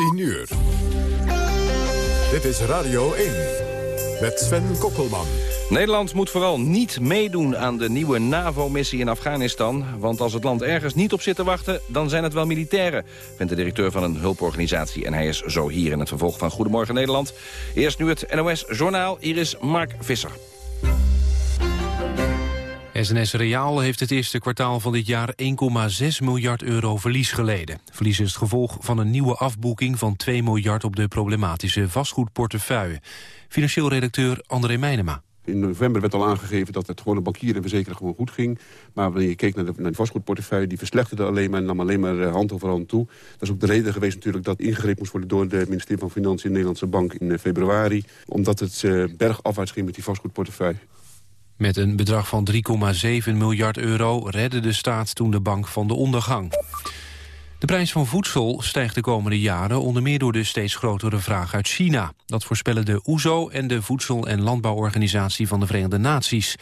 10 uur. Dit is Radio 1 met Sven Kokkelman. Nederland moet vooral niet meedoen aan de nieuwe NAVO-missie in Afghanistan. Want als het land ergens niet op zit te wachten, dan zijn het wel militairen. Vindt de directeur van een hulporganisatie. En hij is zo hier in het vervolg van Goedemorgen Nederland. Eerst nu het NOS-journaal. Hier is Mark Visser. SNS Reaal heeft het eerste kwartaal van dit jaar 1,6 miljard euro verlies geleden. Verlies is het gevolg van een nieuwe afboeking van 2 miljard op de problematische vastgoedportefeuille. Financieel redacteur André Meijnema. In november werd al aangegeven dat het gewoon de bankier en verzekeren gewoon goed ging. Maar wanneer je keek naar de, de vastgoedportefeuille, die verslechterde alleen maar en nam alleen maar eh, hand over hand toe. Dat is ook de reden geweest natuurlijk dat ingegrepen moest worden door het ministerie van Financiën en Nederlandse Bank in eh, februari. Omdat het uh, bergafwaarts ging met die vastgoedportefeuille. Met een bedrag van 3,7 miljard euro redde de staat toen de bank van de ondergang. De prijs van voedsel stijgt de komende jaren onder meer door de steeds grotere vraag uit China. Dat voorspellen de OESO en de Voedsel- en Landbouworganisatie van de Verenigde Naties.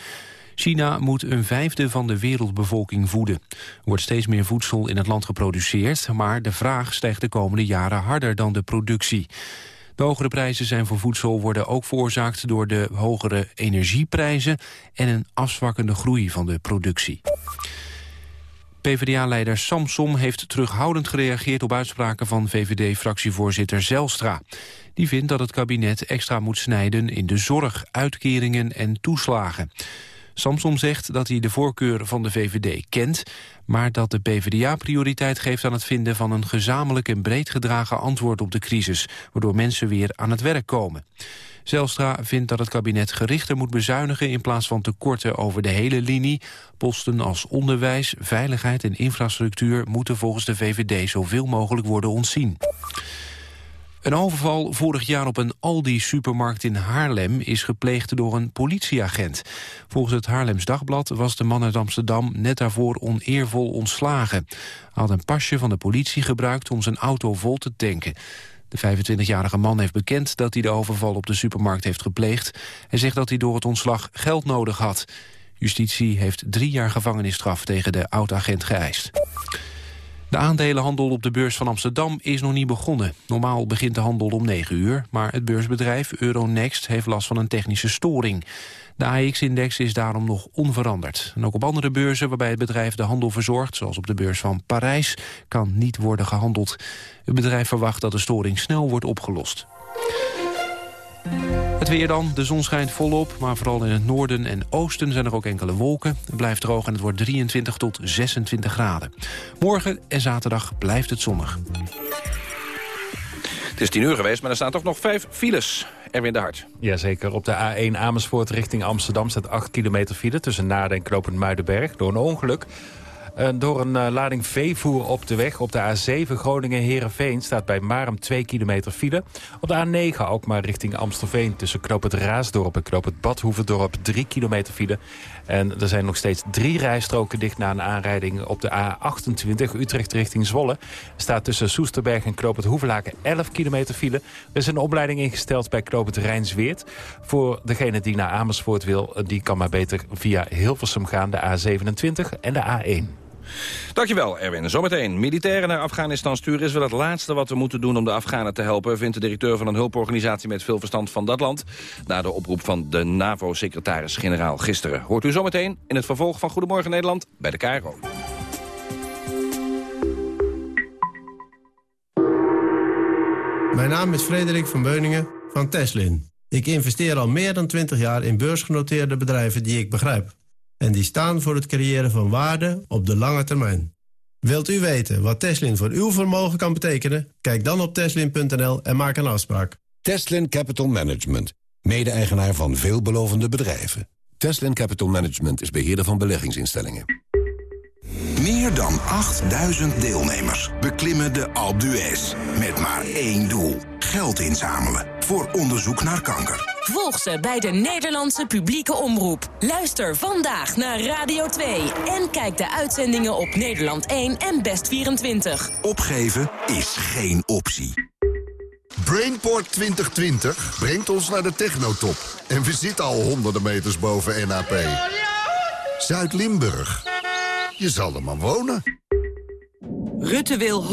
China moet een vijfde van de wereldbevolking voeden. Er wordt steeds meer voedsel in het land geproduceerd... maar de vraag stijgt de komende jaren harder dan de productie. De hogere prijzen zijn voor voedsel worden ook veroorzaakt door de hogere energieprijzen en een afzwakkende groei van de productie. PvdA-leider Samsom heeft terughoudend gereageerd op uitspraken van VVD-fractievoorzitter Zelstra. Die vindt dat het kabinet extra moet snijden in de zorg, uitkeringen en toeslagen. Samsom zegt dat hij de voorkeur van de VVD kent... maar dat de PvdA prioriteit geeft aan het vinden van een gezamenlijk en breed gedragen antwoord op de crisis... waardoor mensen weer aan het werk komen. Zelstra vindt dat het kabinet gerichter moet bezuinigen... in plaats van tekorten over de hele linie. Posten als onderwijs, veiligheid en infrastructuur... moeten volgens de VVD zoveel mogelijk worden ontzien. Een overval vorig jaar op een Aldi-supermarkt in Haarlem... is gepleegd door een politieagent. Volgens het Haarlems Dagblad was de man uit Amsterdam... net daarvoor oneervol ontslagen. Hij had een pasje van de politie gebruikt om zijn auto vol te tanken. De 25-jarige man heeft bekend dat hij de overval op de supermarkt heeft gepleegd. Hij zegt dat hij door het ontslag geld nodig had. Justitie heeft drie jaar gevangenisstraf tegen de oud-agent geëist. De aandelenhandel op de beurs van Amsterdam is nog niet begonnen. Normaal begint de handel om 9 uur, maar het beursbedrijf Euronext heeft last van een technische storing. De AX-index is daarom nog onveranderd. En ook op andere beurzen waarbij het bedrijf de handel verzorgt... zoals op de beurs van Parijs, kan niet worden gehandeld. Het bedrijf verwacht dat de storing snel wordt opgelost. Het weer dan. De zon schijnt volop, maar vooral in het noorden en oosten zijn er ook enkele wolken. Het blijft droog en het wordt 23 tot 26 graden. Morgen en zaterdag blijft het zonnig. Het is tien uur geweest, maar er staan toch nog vijf files. Erwin de Hart. Jazeker. Op de A1 Amersfoort richting Amsterdam staat 8 kilometer file... tussen Naarden en Knopend Muidenberg door een ongeluk. Uh, door een uh, lading veevoer op de weg op de A7 Groningen-Herenveen... staat bij Marum 2 kilometer file. Op de A9 ook maar richting Amstelveen... tussen Knoop het Raasdorp en Knoop het Badhoevedorp 3 kilometer file. En er zijn nog steeds drie rijstroken dicht na een aanrijding... op de A28 Utrecht richting Zwolle. Staat tussen Soesterberg en Knoop het Hoevelaken 11 kilometer file. Er is een opleiding ingesteld bij Knoop het Rijnsweert. Voor degene die naar Amersfoort wil... die kan maar beter via Hilversum gaan, de A27 en de A1. Dankjewel, Erwin. Zometeen. Militairen naar Afghanistan sturen is wel het laatste wat we moeten doen om de Afghanen te helpen, vindt de directeur van een hulporganisatie met veel verstand van dat land. Na de oproep van de NAVO-secretaris-generaal gisteren. Hoort u zometeen in het vervolg van Goedemorgen Nederland bij de KRO. Mijn naam is Frederik van Beuningen van Teslin. Ik investeer al meer dan 20 jaar in beursgenoteerde bedrijven die ik begrijp en die staan voor het creëren van waarde op de lange termijn. Wilt u weten wat Teslin voor uw vermogen kan betekenen? Kijk dan op teslin.nl en maak een afspraak. Teslin Capital Management, mede-eigenaar van veelbelovende bedrijven. Teslin Capital Management is beheerder van beleggingsinstellingen. Meer dan 8000 deelnemers beklimmen de Alpe d'Huez met maar één doel. Geld inzamelen voor onderzoek naar kanker. Volg ze bij de Nederlandse publieke omroep. Luister vandaag naar Radio 2 en kijk de uitzendingen op Nederland 1 en Best 24. Opgeven is geen optie. Brainport 2020 brengt ons naar de technotop. En we zitten al honderden meters boven NAP. Zuid-Limburg. Je zal er maar wonen. Rutte wil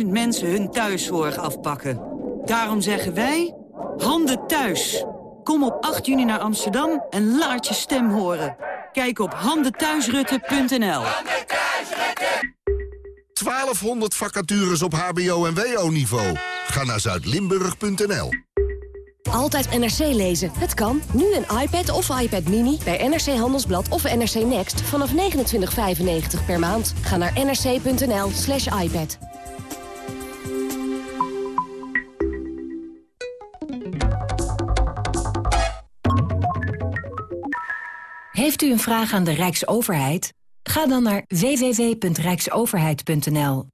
170.000 mensen hun thuiszorg afpakken. Daarom zeggen wij, handen thuis. Kom op 8 juni naar Amsterdam en laat je stem horen. Kijk op handenthuisrutte.nl 1200 vacatures op hbo- en wo-niveau. Ga naar zuidlimburg.nl. Altijd NRC lezen. Het kan. Nu een iPad of iPad Mini bij NRC Handelsblad of NRC Next vanaf 29,95 per maand. Ga naar nrc.nl slash iPad. Heeft u een vraag aan de Rijksoverheid? Ga dan naar www.rijksoverheid.nl.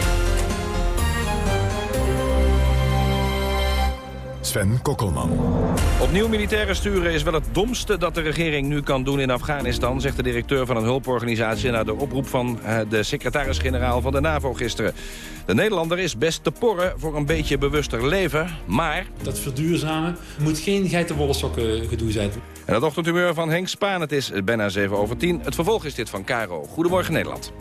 Sven Kokkelman. Opnieuw militairen sturen is wel het domste dat de regering nu kan doen in Afghanistan... zegt de directeur van een hulporganisatie... na de oproep van eh, de secretaris-generaal van de NAVO gisteren. De Nederlander is best te porren voor een beetje bewuster leven, maar... Dat verduurzamen moet geen geitenwolle gedoe zijn. En het ochtendhumeur van Henk Spaan, het is bijna 7 over 10. Het vervolg is dit van Caro. Goedemorgen Nederland.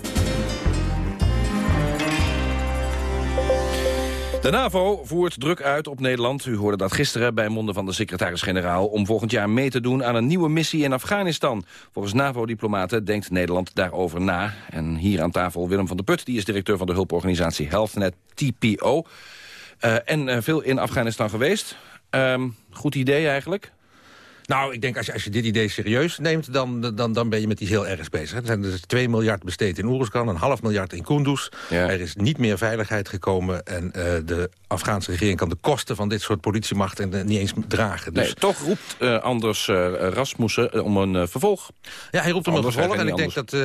De NAVO voert druk uit op Nederland. U hoorde dat gisteren bij monden van de secretaris-generaal... om volgend jaar mee te doen aan een nieuwe missie in Afghanistan. Volgens NAVO-diplomaten denkt Nederland daarover na. En hier aan tafel Willem van der Put, die is directeur van de hulporganisatie HealthNet TPO. Uh, en uh, veel in Afghanistan geweest. Um, goed idee eigenlijk? Nou, ik denk als je, als je dit idee serieus neemt, dan, dan, dan ben je met iets heel ergs bezig. Er zijn dus 2 miljard besteed in Oeruzkan, een half miljard in Kunduz. Ja. Er is niet meer veiligheid gekomen en uh, de Afghaanse regering kan de kosten van dit soort politiemacht en, uh, niet eens dragen. Dus... Nee, toch roept uh, Anders Rasmussen om een vervolg. Ja, hij roept om een vervolg en ik denk dat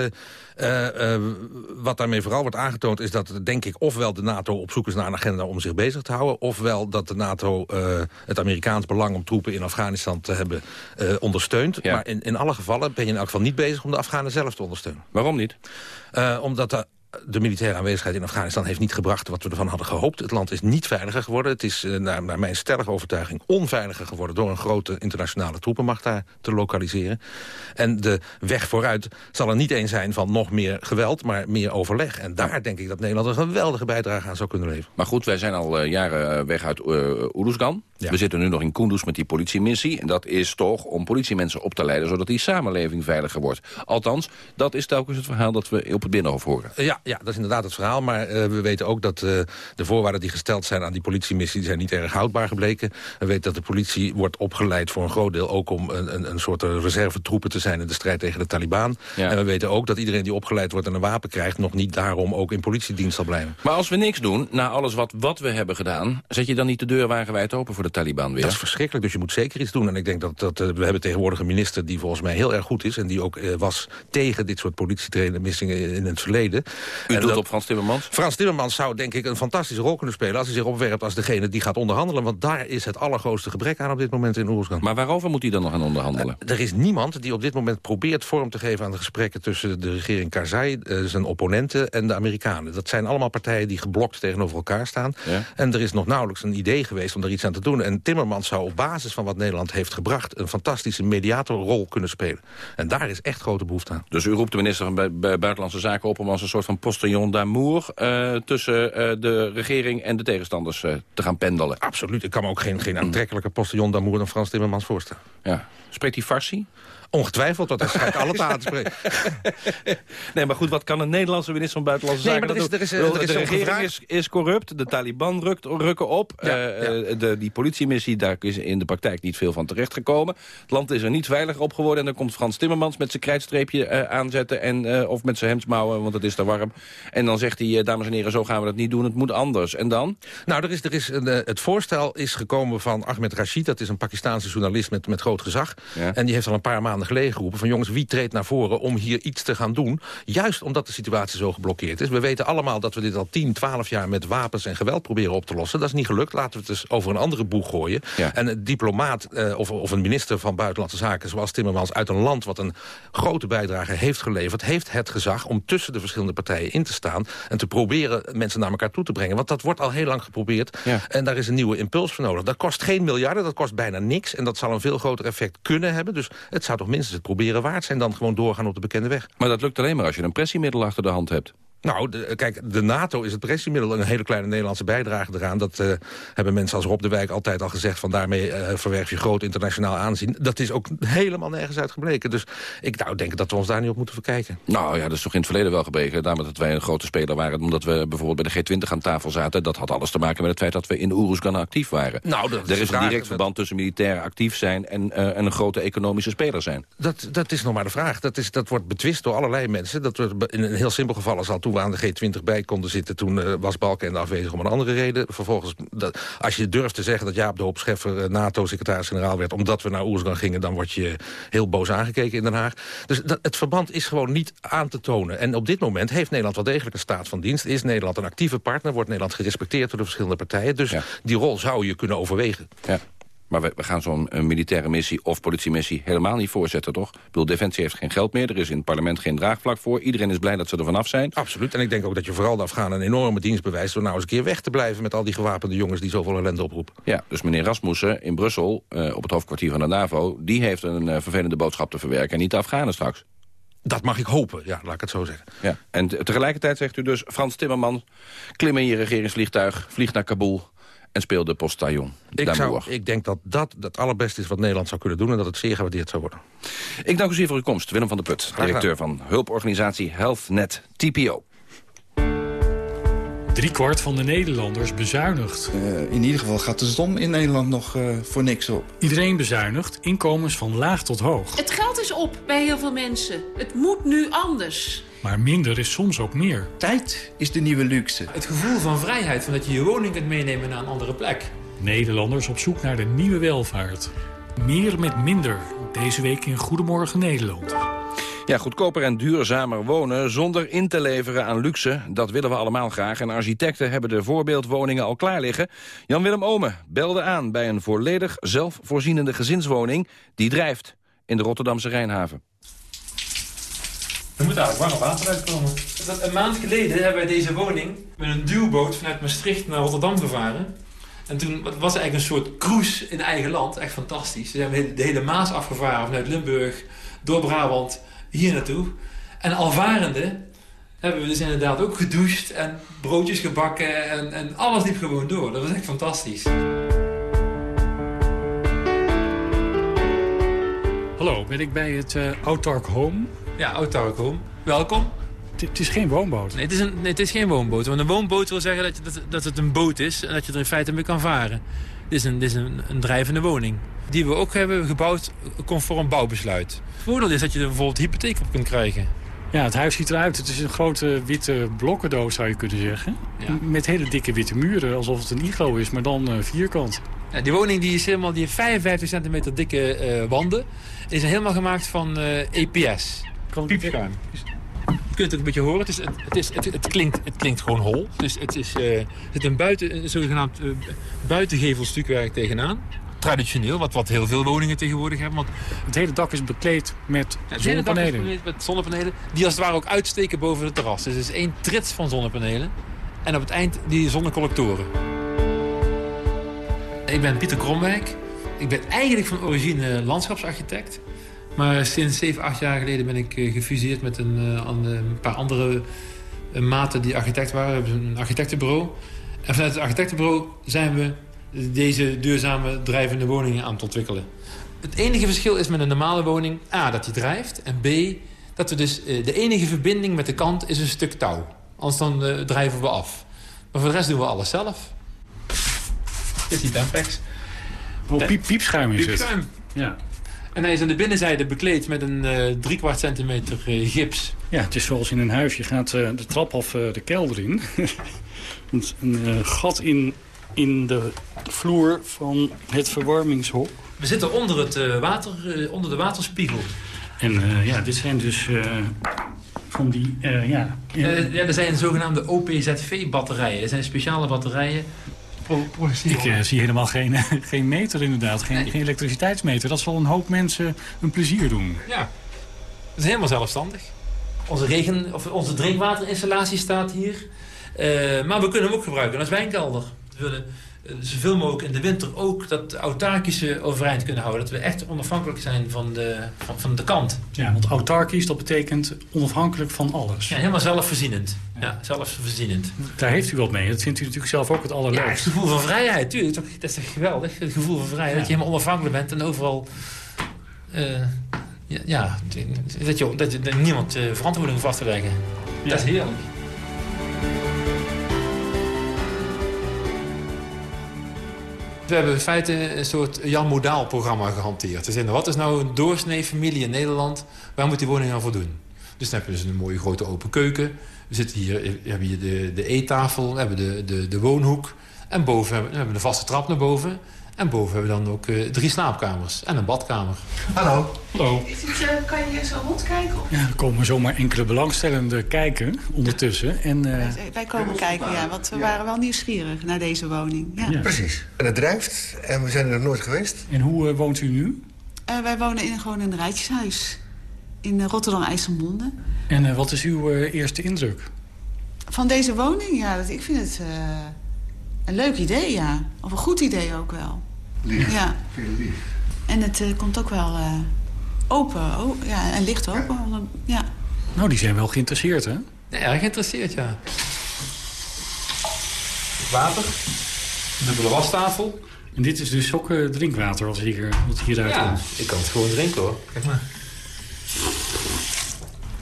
wat daarmee vooral wordt aangetoond is dat, denk ik, ofwel de NATO op zoek is naar een agenda om zich bezig te houden, ofwel dat de NATO het Amerikaans belang om troepen in Afghanistan te hebben uh, ondersteunt. Ja. Maar in, in alle gevallen ben je in elk geval niet bezig om de Afghanen zelf te ondersteunen. Waarom niet? Uh, omdat de de militaire aanwezigheid in Afghanistan heeft niet gebracht wat we ervan hadden gehoopt. Het land is niet veiliger geworden. Het is uh, naar, naar, mijn stellige overtuiging onveiliger geworden... door een grote internationale troepenmacht daar te lokaliseren. En de weg vooruit zal er niet eens zijn van nog meer geweld... maar meer overleg. En daar denk ik dat Nederland een geweldige bijdrage aan zou kunnen leveren. Maar goed, wij zijn al uh, jaren weg uit uh. Ja. We zitten nu nog in Kunduz met die politiemissie. En dat is toch om politiemensen op te leiden... zodat die samenleving veiliger wordt. Althans, dat is telkens het verhaal dat we op het Binnenhof horen. Ja, ja dat is inderdaad het verhaal. Maar uh, we weten ook dat uh, de voorwaarden die gesteld zijn aan die politiemissie... die zijn niet erg houdbaar gebleken. We weten dat de politie wordt opgeleid voor een groot deel... ook om een, een, een soort reservetroepen te zijn in de strijd tegen de Taliban. Ja. En we weten ook dat iedereen die opgeleid wordt en een wapen krijgt... nog niet daarom ook in politiedienst zal blijven. Maar als we niks doen, na alles wat, wat we hebben gedaan... zet je dan niet de deur wagenwijd open voor de Taliban weer? Dat is verschrikkelijk, dus je moet zeker iets doen. En ik denk dat, dat uh, we hebben tegenwoordig een minister die volgens mij heel erg goed is... en die ook was tegen dit soort politietrainingsmissingen in het verleden. U doet op Frans Timmermans? Frans Timmermans zou denk ik een fantastische rol kunnen spelen... als hij zich opwerpt als degene die gaat onderhandelen. Want daar is het allergrootste gebrek aan op dit moment in Oeruzgan. Maar waarover moet hij dan nog gaan onderhandelen? Uh, er is niemand die op dit moment probeert vorm te geven aan de gesprekken... tussen de regering Karzai, zijn opponenten en de Amerikanen. Dat zijn allemaal partijen die geblokt tegenover elkaar staan. Ja. En er is nog nauwelijks een idee geweest om er iets aan te doen. En Timmermans zou op basis van wat Nederland heeft gebracht... een fantastische mediatorrol kunnen spelen. En daar is echt grote behoefte aan. Dus u roept de minister van Buitenlandse Zaken op... om als een soort van postillon d'amour... Uh, tussen uh, de regering en de tegenstanders uh, te gaan pendelen? Absoluut. Ik kan me ook geen, geen aantrekkelijke postillon d'amour... dan Frans Timmermans voorstellen. Ja. Spreekt hij Farsi? Ongetwijfeld, want hij schijnt alle talen te spreken. nee, maar goed, wat kan een Nederlandse minister van Buitenlandse nee, Zaken maar er is, er is, er is De regering is, is, corrupt, de Taliban rukt, rukken op. Ja, uh, ja. De, die politiemissie, daar is in de praktijk niet veel van terechtgekomen. Het land is er niet veiliger op geworden. En dan komt Frans Timmermans met zijn krijtstreepje uh, aanzetten... En, uh, of met zijn hemdsmouwen, want het is daar warm scherm. En dan zegt hij, dames en heren, zo gaan we dat niet doen. Het moet anders. En dan? Nou, er is, er is een, het voorstel is gekomen van Ahmed Rashid. Dat is een Pakistaanse journalist met, met groot gezag. En die heeft al een paar maanden geleden geroepen... van jongens, wie treedt naar voren om hier iets te gaan doen? Juist omdat de situatie zo geblokkeerd is. We weten allemaal dat we dit al 10, 12 jaar met wapens en geweld proberen op te lossen. Dat is niet gelukt. Laten we het dus over een andere boeg gooien. En een diplomaat eh, of, of een minister van Buitenlandse Zaken... zoals Timmermans uit een land wat een grote bijdrage heeft geleverd... heeft het gezag om tussen de verschillende partijen in te staan... en te proberen mensen naar elkaar toe te brengen. Want dat wordt al heel lang geprobeerd. En daar is een nieuwe impuls voor nodig. Dat kost geen miljarden, dat kost bijna niks. En dat zal een veel groter effect kunnen hebben. Dus het zou toch minstens het proberen waard zijn... dan gewoon doorgaan op de bekende weg. Maar dat lukt alleen maar als je een pressiemiddel achter de hand hebt. Nou, de, kijk, de NATO is het pressiemiddel. Een hele kleine Nederlandse bijdrage eraan. Dat uh, hebben mensen als Rob de Wijk altijd al gezegd... van daarmee uh, verwerf je groot internationaal aanzien. Dat is ook helemaal nergens uit gebleken. Dus ik nou, denk dat we ons daar niet op moeten verkijken. Nou ja, dat is toch in het verleden wel gebleken. Daarom dat wij een grote speler waren. Omdat we bijvoorbeeld bij de G20 aan tafel zaten. Dat had alles te maken met het feit dat we in Oeruzgan actief waren. Nou, dat er is een direct verband tussen militair actief zijn... En, uh, en een grote economische speler zijn. Dat, dat is nog maar de vraag. Dat, is, dat wordt betwist door allerlei mensen. Dat we in een heel simpel geval als al toen aan de G20 bij konden zitten... toen uh, was Balkenende afwezig om een andere reden. Vervolgens, dat, als je durft te zeggen dat Jaap de Hoop Scheffer... Uh, NATO-secretaris-generaal werd omdat we naar Oersgan gingen... dan word je heel boos aangekeken in Den Haag. Dus dat, het verband is gewoon niet aan te tonen. En op dit moment heeft Nederland wel degelijk een staat van dienst. Is Nederland een actieve partner? Wordt Nederland gerespecteerd door de verschillende partijen? Dus die rol zou je kunnen overwegen. Ja. Maar we, we gaan zo'n militaire missie of politiemissie helemaal niet voorzetten, toch? Ik bedoel, Defensie heeft geen geld meer. Er is in het parlement geen draagvlak voor. Iedereen is blij dat ze er vanaf zijn. Absoluut. En ik denk ook dat je vooral de Afghanen een enorme dienst bewijst... door nou eens een keer weg te blijven met al die gewapende jongens... die zoveel ellende oproepen. Ja, dus meneer Rasmussen in Brussel, uh, op het hoofdkwartier van de NAVO... die heeft een uh, vervelende boodschap te verwerken en niet de Afghanen straks. Dat mag ik hopen, ja, laat ik het zo zeggen. Ja. En tegelijkertijd zegt u dus, Frans Timmerman... klim in je regeringsvliegtuig, vlieg naar Kabul en speelde postillon. Ik, zou, ik denk dat dat het allerbeste is wat Nederland zou kunnen doen... en dat het zeer gewaardeerd zou worden. Ik dank u zeer voor uw komst. Willem van der Put, directeur van hulporganisatie HealthNet TPO. Driekwart van de Nederlanders bezuinigt. Uh, in ieder geval gaat de stom in Nederland nog uh, voor niks op. Iedereen bezuinigt, inkomens van laag tot hoog. Het geld is op bij heel veel mensen. Het moet nu anders. Maar minder is soms ook meer. Tijd is de nieuwe luxe. Het gevoel van vrijheid, van dat je je woning kunt meenemen naar een andere plek. Nederlanders op zoek naar de nieuwe welvaart. Meer met minder. Deze week in Goedemorgen Nederland. Ja, goedkoper en duurzamer wonen zonder in te leveren aan luxe. Dat willen we allemaal graag. En architecten hebben de voorbeeldwoningen al klaar liggen. Jan-Willem Omen belde aan bij een volledig zelfvoorzienende gezinswoning... die drijft in de Rotterdamse Rijnhaven. Er moet eigenlijk warm water uitkomen. Een maand geleden hebben wij deze woning met een duwboot vanuit Maastricht naar Rotterdam gevaren. En toen was het eigenlijk een soort cruise in eigen land. Echt fantastisch. Toen hebben we de hele Maas afgevaren vanuit Limburg, door Brabant, hier naartoe. En alvarende hebben we dus inderdaad ook gedoucht en broodjes gebakken en, en alles liep gewoon door. Dat was echt fantastisch. Hallo, ben ik bij het uh, Autark Home? Ja, Autark Home. Welkom. Het is geen woonboot. Nee het, is een, nee, het is geen woonboot. Want een woonboot wil zeggen dat, je, dat, dat het een boot is en dat je er in feite mee kan varen. Dit is, een, dit is een, een drijvende woning. Die we ook hebben gebouwd conform bouwbesluit. Het voordeel is dat je er bijvoorbeeld hypotheek op kunt krijgen. Ja, het huis ziet eruit. Het is een grote witte blokkendoos, zou je kunnen zeggen. Ja. Met hele dikke witte muren, alsof het een iglo is, maar dan uh, vierkant. Ja, die woning die is helemaal, die heeft 55 centimeter dikke uh, wanden. Is helemaal gemaakt van uh, EPS. Piepschuim. Je kunt het een beetje horen. Het, is, het, is, het, het, klinkt, het klinkt gewoon hol. Dus het is uh, zit een, buiten, een zogenaamd uh, buitengevelstukwerk tegenaan. Traditioneel, wat, wat heel veel woningen tegenwoordig hebben. Want het hele dak is bekleed met ja, zonnepanelen. Is met zonnepanelen. Die als het ware ook uitsteken boven het terras. Dus het is één trits van zonnepanelen. En op het eind die zonnecollectoren. Ik ben Pieter Kromwijk. Ik ben eigenlijk van origine landschapsarchitect. Maar sinds 7, 8 jaar geleden ben ik gefuseerd met een, een paar andere maten die architect waren. We hebben een architectenbureau. En vanuit het architectenbureau zijn we deze duurzame drijvende woningen aan het ontwikkelen. Het enige verschil is met een normale woning... A, dat die drijft. En B, dat we dus... de enige verbinding met de kant is een stuk touw. Anders dan uh, drijven we af. Maar voor de rest doen we alles zelf. Dit is die Tempex. Oh, piep, piepschuim is piepschuim. Ja. En hij is aan de binnenzijde bekleed met een uh, driekwart centimeter uh, gips. Ja, het is zoals in een huis. Je gaat uh, de trap of de kelder in. een gat in, in de vloer van het verwarmingshok. We zitten onder, het, water, onder de waterspiegel. En ja, dit zijn dus van die... ja, ja, er zijn zogenaamde OPZV-batterijen. Er zijn speciale batterijen ik uh, zie helemaal geen, geen meter inderdaad, geen, geen elektriciteitsmeter. Dat zal een hoop mensen een plezier doen. Ja, dat is helemaal zelfstandig. Onze, regen, of onze drinkwaterinstallatie staat hier. Uh, maar we kunnen hem ook gebruiken als wijnkelder. We willen eh, zoveel mogelijk in de winter ook dat autarkische overeind kunnen houden. Dat we echt onafhankelijk zijn van de, van, van de kant. Ja, want autarkisch, dat betekent onafhankelijk van alles. Ja, helemaal zelfvoorzienend. Ja, zelfvoorzienend. Daar heeft u wat mee. Dat vindt u natuurlijk zelf ook het allerleukste. Ja, het gevoel van vrijheid, tuurlijk. Dat is toch geweldig, het gevoel van vrijheid. Dat je helemaal onafhankelijk bent en overal... Uh, ja, dat, je, dat, dat niemand uh, verantwoording vast te leggen. Dat is heerlijk. We hebben in feite een soort Jan Modaal-programma gehanteerd. Dus wat is nou een doorsnee familie in Nederland? Waar moet die woning aan voldoen? Dus dan heb je dus een mooie grote open keuken. We zitten hier, we hebben hier de, de eettafel, we hebben de, de, de woonhoek. En boven hebben we hebben een vaste trap naar boven. En boven hebben we dan ook uh, drie slaapkamers en een badkamer. Hallo. Hallo. Is het, uh, kan je zo rondkijken? Of? Ja, er komen zomaar enkele belangstellenden kijken ondertussen. En, uh... wij, komen kijken, ja, want we waren wel nieuwsgierig naar deze woning. Ja. ja. Precies. En het drijft en we zijn er nog nooit geweest. En hoe woont u nu? wij wonen in, gewoon in een rijtjeshuis in Rotterdam-IJsselmonde. En wat is uw eerste indruk? Van deze woning? Ja, ik vind het een leuk idee, ja. Of een goed idee ook wel. Lief. Ja. Veel. En het uh, komt ook wel uh, open. Oh, ja, en licht open. Ja. Nou, die zijn wel geïnteresseerd, hè? Ja, erg geïnteresseerd, ja. Water. Dubbele wastafel. En dit is dus ook uh, drinkwater als hier, wat hieruit ja, komt? ik kan het gewoon drinken, hoor. Kijk maar.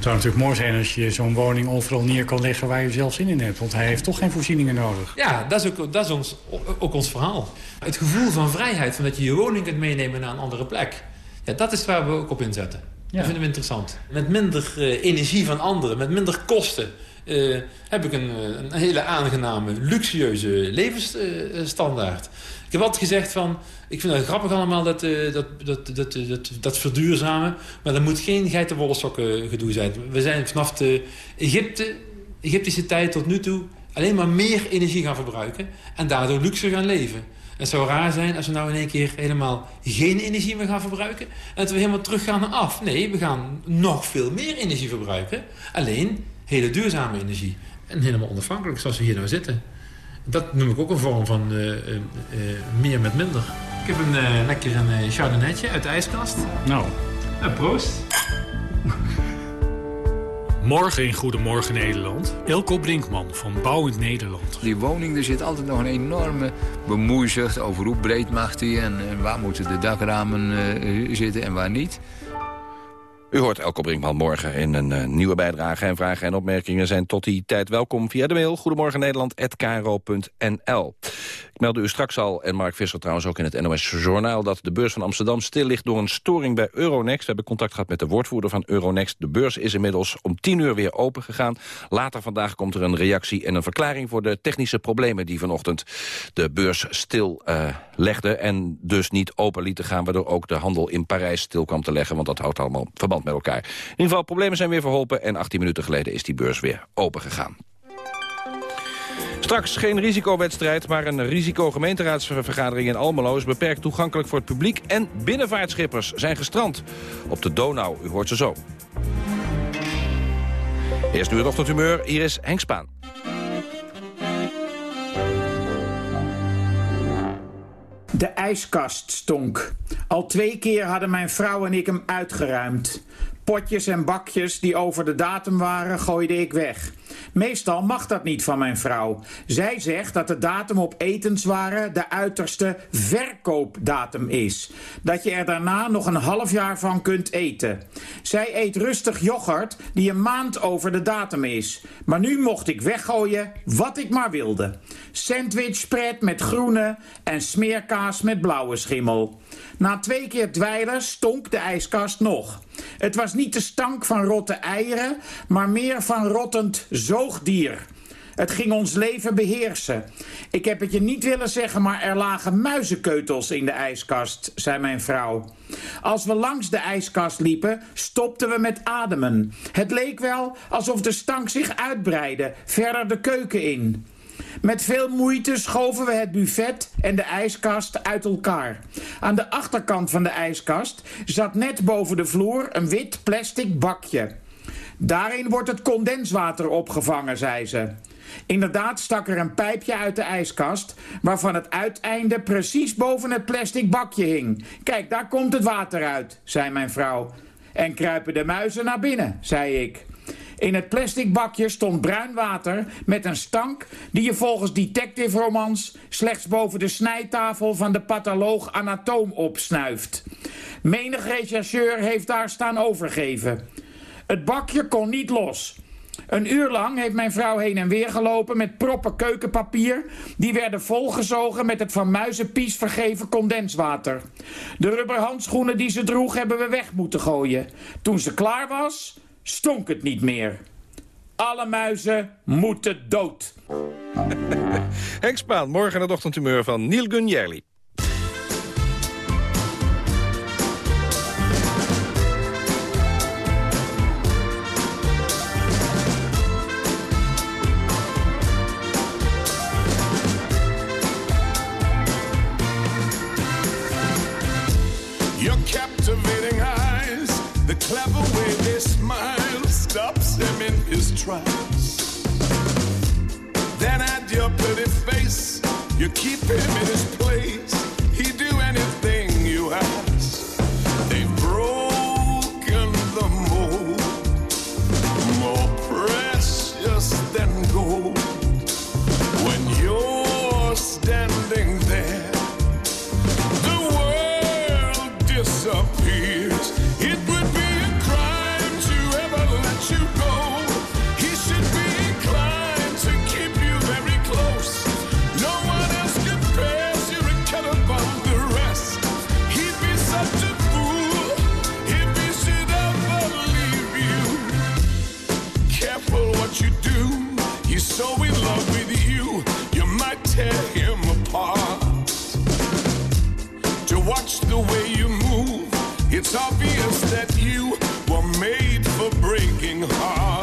Het zou natuurlijk mooi zijn als je zo'n woning overal neer kan leggen waar je zelf zin in hebt. Want hij heeft toch geen voorzieningen nodig. Ja, dat is ook, dat is ons, ook ons verhaal. Het gevoel van vrijheid, van dat je je woning kunt meenemen naar een andere plek. Ja, dat is waar we ook op inzetten. Ja. Dat vinden we interessant. Met minder uh, energie van anderen, met minder kosten... Uh, heb ik een, een, hele aangename, luxueuze levensstandaard. Heb altijd gezegd van... Ik vind het grappig allemaal, dat, uh, dat, dat, dat, dat, dat verduurzamen. Maar er moet geen geitenwolle sokken gedoe zijn. We zijn vanaf de Egypte, Egyptische tijd tot nu toe... alleen maar meer energie gaan verbruiken. En daardoor luxe gaan leven. Het zou raar zijn als we nou in één keer helemaal geen energie meer gaan verbruiken. En dat we helemaal teruggaan naar af. Nee, we gaan nog veel meer energie verbruiken. Alleen hele duurzame energie. En helemaal onafhankelijk zoals we hier nou zitten. Dat noem ik ook een vorm van uh, uh, uh, meer met minder. Ik heb een lekker een chardonnetje uit de ijskast. Nou. proost. Morgen in Goedemorgen Nederland. Elko Brinkman van Bouwend Nederland. Die woning, er zit altijd nog een enorme bemoeizucht over hoe breed mag die... en, en waar moeten de dakramen zitten en waar niet. U hoort Elko Brinkman morgen in een uh, nieuwe bijdrage. En vragen en opmerkingen zijn tot die tijd welkom via de mail. Goedemorgen Nederland@kro.nl. Ik meldde u straks al, en Mark Visser trouwens ook in het NOS-journaal... dat de beurs van Amsterdam stil ligt door een storing bij Euronext. We hebben contact gehad met de woordvoerder van Euronext. De beurs is inmiddels om tien uur weer open gegaan. Later vandaag komt er een reactie en een verklaring... voor de technische problemen die vanochtend de beurs stil uh, legde... en dus niet open lieten gaan, waardoor ook de handel in Parijs stil kwam te leggen... want dat houdt allemaal verband met elkaar. In ieder geval, problemen zijn weer verholpen... en 18 minuten geleden is die beurs weer open gegaan. Straks geen risicowedstrijd, maar een risicogemeenteraadsvergadering in Almelo... is beperkt toegankelijk voor het publiek en binnenvaartschippers zijn gestrand. Op de Donau, u hoort ze zo. Eerst nu het ochtendhumeur, hier is Henk Spaan. De ijskast stonk. Al twee keer hadden mijn vrouw en ik hem uitgeruimd. Potjes en bakjes die over de datum waren, gooide ik weg. Meestal mag dat niet van mijn vrouw. Zij zegt dat de datum op etenswaren de uiterste verkoopdatum is. Dat je er daarna nog een half jaar van kunt eten. Zij eet rustig yoghurt die een maand over de datum is. Maar nu mocht ik weggooien wat ik maar wilde. Sandwich spread met groene en smeerkaas met blauwe schimmel. Na twee keer dweilen stonk de ijskast nog. Het was niet de stank van rotte eieren, maar meer van rottend zoogdier. Het ging ons leven beheersen. Ik heb het je niet willen zeggen, maar er lagen muizenkeutels in de ijskast, zei mijn vrouw. Als we langs de ijskast liepen, stopten we met ademen. Het leek wel alsof de stank zich uitbreidde, verder de keuken in. Met veel moeite schoven we het buffet en de ijskast uit elkaar. Aan de achterkant van de ijskast zat net boven de vloer een wit plastic bakje. Daarin wordt het condenswater opgevangen, zei ze. Inderdaad stak er een pijpje uit de ijskast, waarvan het uiteinde precies boven het plastic bakje hing. Kijk, daar komt het water uit, zei mijn vrouw. En kruipen de muizen naar binnen, zei ik. In het plastic bakje stond bruin water met een stank die je volgens detective romans slechts boven de snijtafel van de patholoog anatoom opsnuift. Menig rechercheur heeft daar staan overgeven. Het bakje kon niet los. Een uur lang heeft mijn vrouw heen en weer gelopen met proppen keukenpapier. Die werden volgezogen met het van muizenpies vergeven condenswater. De rubberhandschoenen die ze droeg hebben we weg moeten gooien. Toen ze klaar was, stonk het niet meer. Alle muizen moeten dood. Henk Spaan, morgen het ochtendhumeur van Neil Gunjerli. Your captivating eyes, the clever in. Then at your pretty face, you keep him in his place. The way you move. It's obvious that you were made for breaking hearts.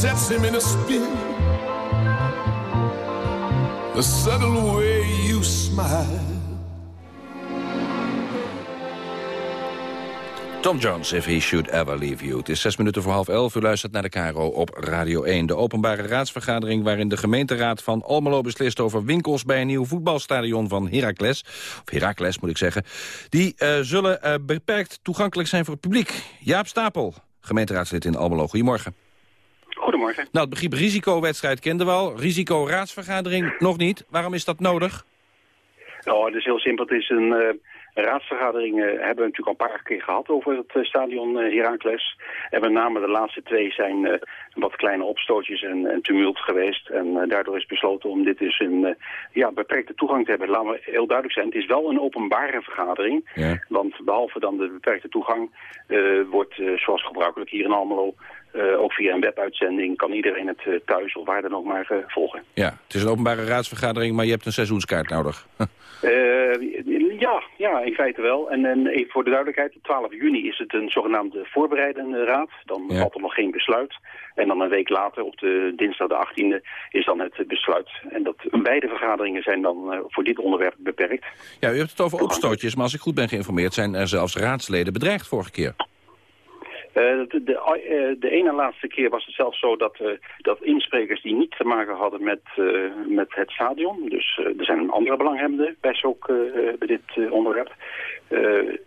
Sets him in a spin. The subtle way you smile. Tom Jones, If He Should Ever Leave You. Het is zes minuten voor half elf. U luistert naar de KRO op Radio 1. De openbare raadsvergadering waarin de gemeenteraad van Almelo beslist over winkels bij een nieuw voetbalstadion van Heracles. Of Heracles moet ik zeggen. Die uh, zullen uh, beperkt toegankelijk zijn voor het publiek. Jaap Stapel, gemeenteraadslid in Almelo. Goedemorgen. Goedemorgen. Nou, het begrip risicowedstrijd kenden we al. Risico-raadsvergadering nog niet. Waarom is dat nodig? Oh, het is heel simpel. Het is een... Uh raadsvergaderingen hebben we natuurlijk al een paar keer gehad over het eh, stadion eh, Heracles. En met name de laatste twee zijn wat kleine opstootjes en, tumult geweest. En daardoor is besloten om dit dus in ja, beperkte toegang te hebben. Laten we heel duidelijk zijn, het is wel een openbare vergadering. Ja. Want behalve dan de beperkte toegang wordt zoals gebruikelijk hier in Almelo uh, ook via een webuitzending kan iedereen het uh, thuis of waar dan ook maar uh, volgen. Ja, het is een openbare raadsvergadering, maar je hebt een seizoenskaart nodig. ja, ja, in feite wel. En, en even voor de duidelijkheid, 12 juni is het een zogenaamde voorbereidende raad. Dan ja. valt er nog geen besluit. En dan een week later, op de dinsdag de 18e, is dan het besluit. En dat, beide vergaderingen zijn dan voor dit onderwerp beperkt. Ja, u hebt het over opstootjes, maar als ik goed ben geïnformeerd... zijn er zelfs raadsleden bedreigd vorige keer. Uh, de, de, uh, de, ene laatste keer was het zelfs zo dat, uh, dat insprekers die niet te maken hadden met, met het stadion, dus er zijn andere belanghebbenden bij ook bij dit onderwerp,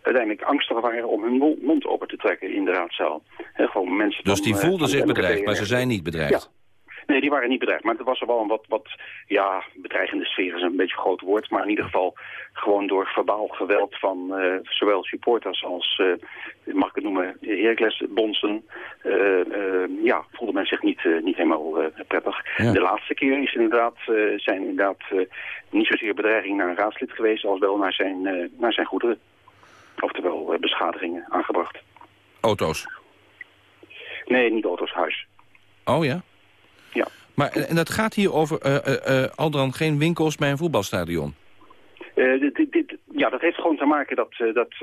uiteindelijk angstig waren om hun mond open te trekken in de raadzaal. gewoon mensen dus die voelden zich bedreigd, maar ze zijn niet bedreigd? Ja. Nee, die waren niet bedreigd. Maar er was er wel een wat, wat ja, bedreigende sfeer is een beetje een groot woord. Maar in ieder geval gewoon door verbaal geweld van uh, zowel supporters als, uh, mag ik het noemen, Heracles Bonsen. Uh, ja, voelde men zich niet, niet helemaal prettig. Ja. De laatste keer is inderdaad, zijn inderdaad niet zozeer bedreiging naar een raadslid geweest als wel naar zijn, naar zijn goederen. Oftewel beschadigingen aangebracht. Auto's? Nee, niet auto's, huis. Oh ja? Maar en dat gaat hier over uh, al dan geen winkels bij een voetbalstadion? Dit, dit, ja, dat heeft gewoon te maken dat, dat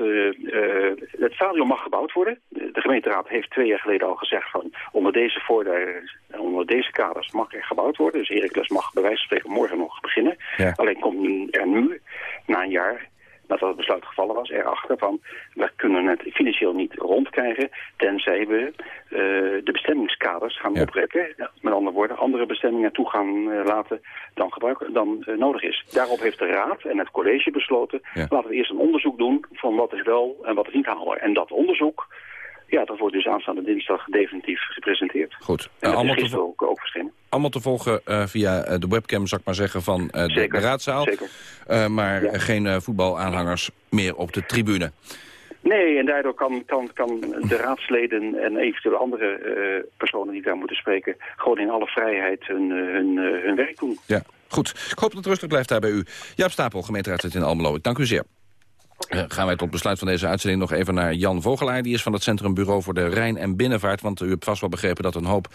het stadion mag gebouwd worden. De gemeenteraad heeft twee jaar geleden al gezegd van onder deze voordelen, onder deze kaders mag er gebouwd worden. Dus Heracles mag bij wijze van spreken morgen nog beginnen. Ja. Alleen komt er nu, na een jaar, nadat het besluit gevallen was, erachter van... we kunnen het financieel niet rondkrijgen... tenzij we uh, de bestemmingskaders gaan Ja. oprekken. Met andere woorden, andere bestemmingen toe gaan uh, laten dan, gebruik, dan uh, nodig is. Daarop heeft de Raad en het college besloten... Ja. laten we eerst een onderzoek doen van wat is wel en wat is niet haalbaar. En dat onderzoek, ja, dat wordt dus aanstaande dinsdag definitief gepresenteerd. Goed. En dat allemaal, is te ook, ook allemaal te volgen uh, via uh, de webcam, zou ik maar zeggen, van uh, de, de raadzaal. Zeker. Maar ja. geen voetbalaanhangers meer op de tribune. Nee, en daardoor kan, kan, kan de raadsleden en eventueel andere uh, personen die daar moeten spreken... gewoon in alle vrijheid hun, hun, hun werk doen. Ja, goed. Ik hoop dat het rustig blijft daar bij u. Jaap Stapel, gemeenteraadslid in Almelo. Ik dank u zeer. Uh, gaan wij tot besluit van deze uitzending nog even naar Jan Vogelaar. Die is van het Centrum Bureau voor de Rijn- en Binnenvaart. Want u hebt vast wel begrepen dat een hoop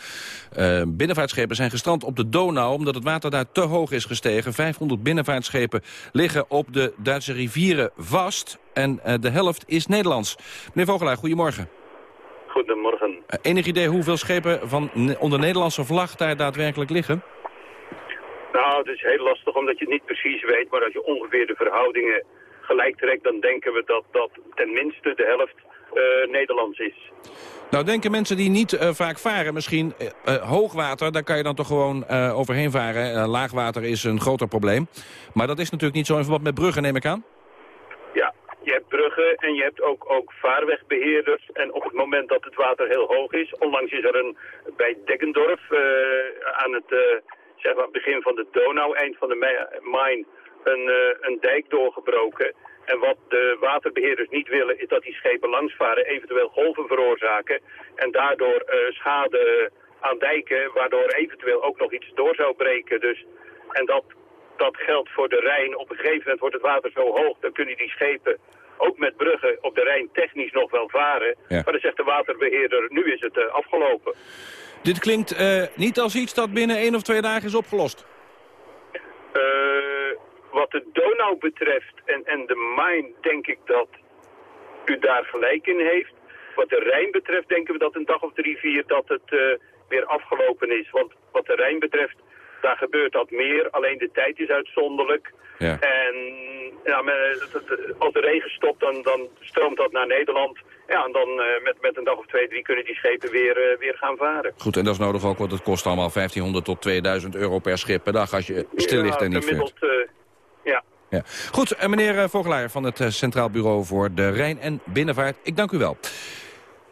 uh, binnenvaartschepen zijn gestrand op de Donau... omdat het water daar te hoog is gestegen. 500 binnenvaartschepen liggen op de Duitse rivieren vast. En uh, de helft is Nederlands. Meneer Vogelaar, goedemorgen. Goedemorgen. enig idee hoeveel schepen van onder Nederlandse vlag daar daadwerkelijk liggen? Nou, het is heel lastig omdat je het niet precies weet... maar als je ongeveer de verhoudingen gelijk trekt... dan denken we dat dat tenminste de helft uh, Nederlands is. Nou, denken mensen die niet uh, vaak varen, misschien uh, hoogwater... daar kan je dan toch gewoon overheen varen. laagwater is een groter probleem. Maar dat is natuurlijk niet zo in verband met bruggen, neem ik aan? Ja, je hebt bruggen en je hebt ook, ook vaarwegbeheerders. En op het moment dat het water heel hoog is... onlangs is er een, bij Deggendorf aan het zeg maar, begin van de Donau, eind van de Main een, uh, een dijk doorgebroken. En wat de waterbeheerders niet willen is dat die schepen langsvaren, eventueel golven veroorzaken. En daardoor uh, schade aan dijken, waardoor eventueel ook nog iets door zou breken. Dus, en dat, dat geldt voor de Rijn. Op een gegeven moment wordt het water zo hoog, dan kunnen die schepen ook met bruggen op de Rijn technisch nog wel varen. Ja. Maar dan zegt de waterbeheerder, nu is het uh, afgelopen. Dit klinkt uh, niet als iets dat binnen één of twee dagen is opgelost. Uh, wat de Donau betreft en, en de Main denk ik dat u daar gelijk in heeft. Wat de Rijn betreft denken we dat een dag of drie, vier dat het uh, weer afgelopen is. Want wat de Rijn betreft, daar gebeurt dat meer. Alleen de tijd is uitzonderlijk. Ja. En ja, als de regen stopt, dan, dan stroomt dat naar Nederland. Ja, en dan uh, met, met een dag of twee, drie kunnen die schepen weer, uh, weer gaan varen. Goed, en dat is nodig ook, want het kost allemaal 1500 tot 2000 euro per schip per dag als je stil ligt ja, en niet gemiddeld. Goed, en meneer Vogelaar van het Centraal Bureau voor de Rijn en Binnenvaart, ik dank u wel.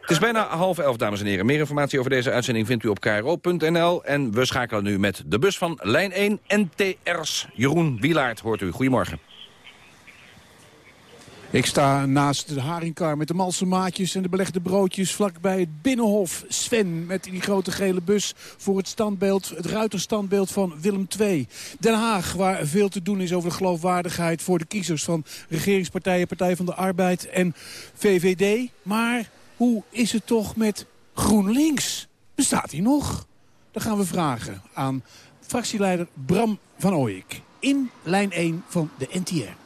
Het is bijna half elf, dames en heren. Meer informatie over deze uitzending vindt u op kro.nl. En we schakelen nu met de bus van lijn 1 NTR's. Jeroen Wielaert hoort u. Goedemorgen. Ik sta naast de haringkar met de malse maatjes en de belegde broodjes vlakbij het Binnenhof. Sven met die grote gele bus voor het standbeeld, het ruiterstandbeeld van Willem II. Den Haag, waar veel te doen is over de geloofwaardigheid voor de kiezers van regeringspartijen, Partij van de Arbeid en VVD. Maar hoe is het toch met GroenLinks? Bestaat hij nog? Dat gaan we vragen aan fractieleider Bram van Ooyek. In lijn 1 van de NTR.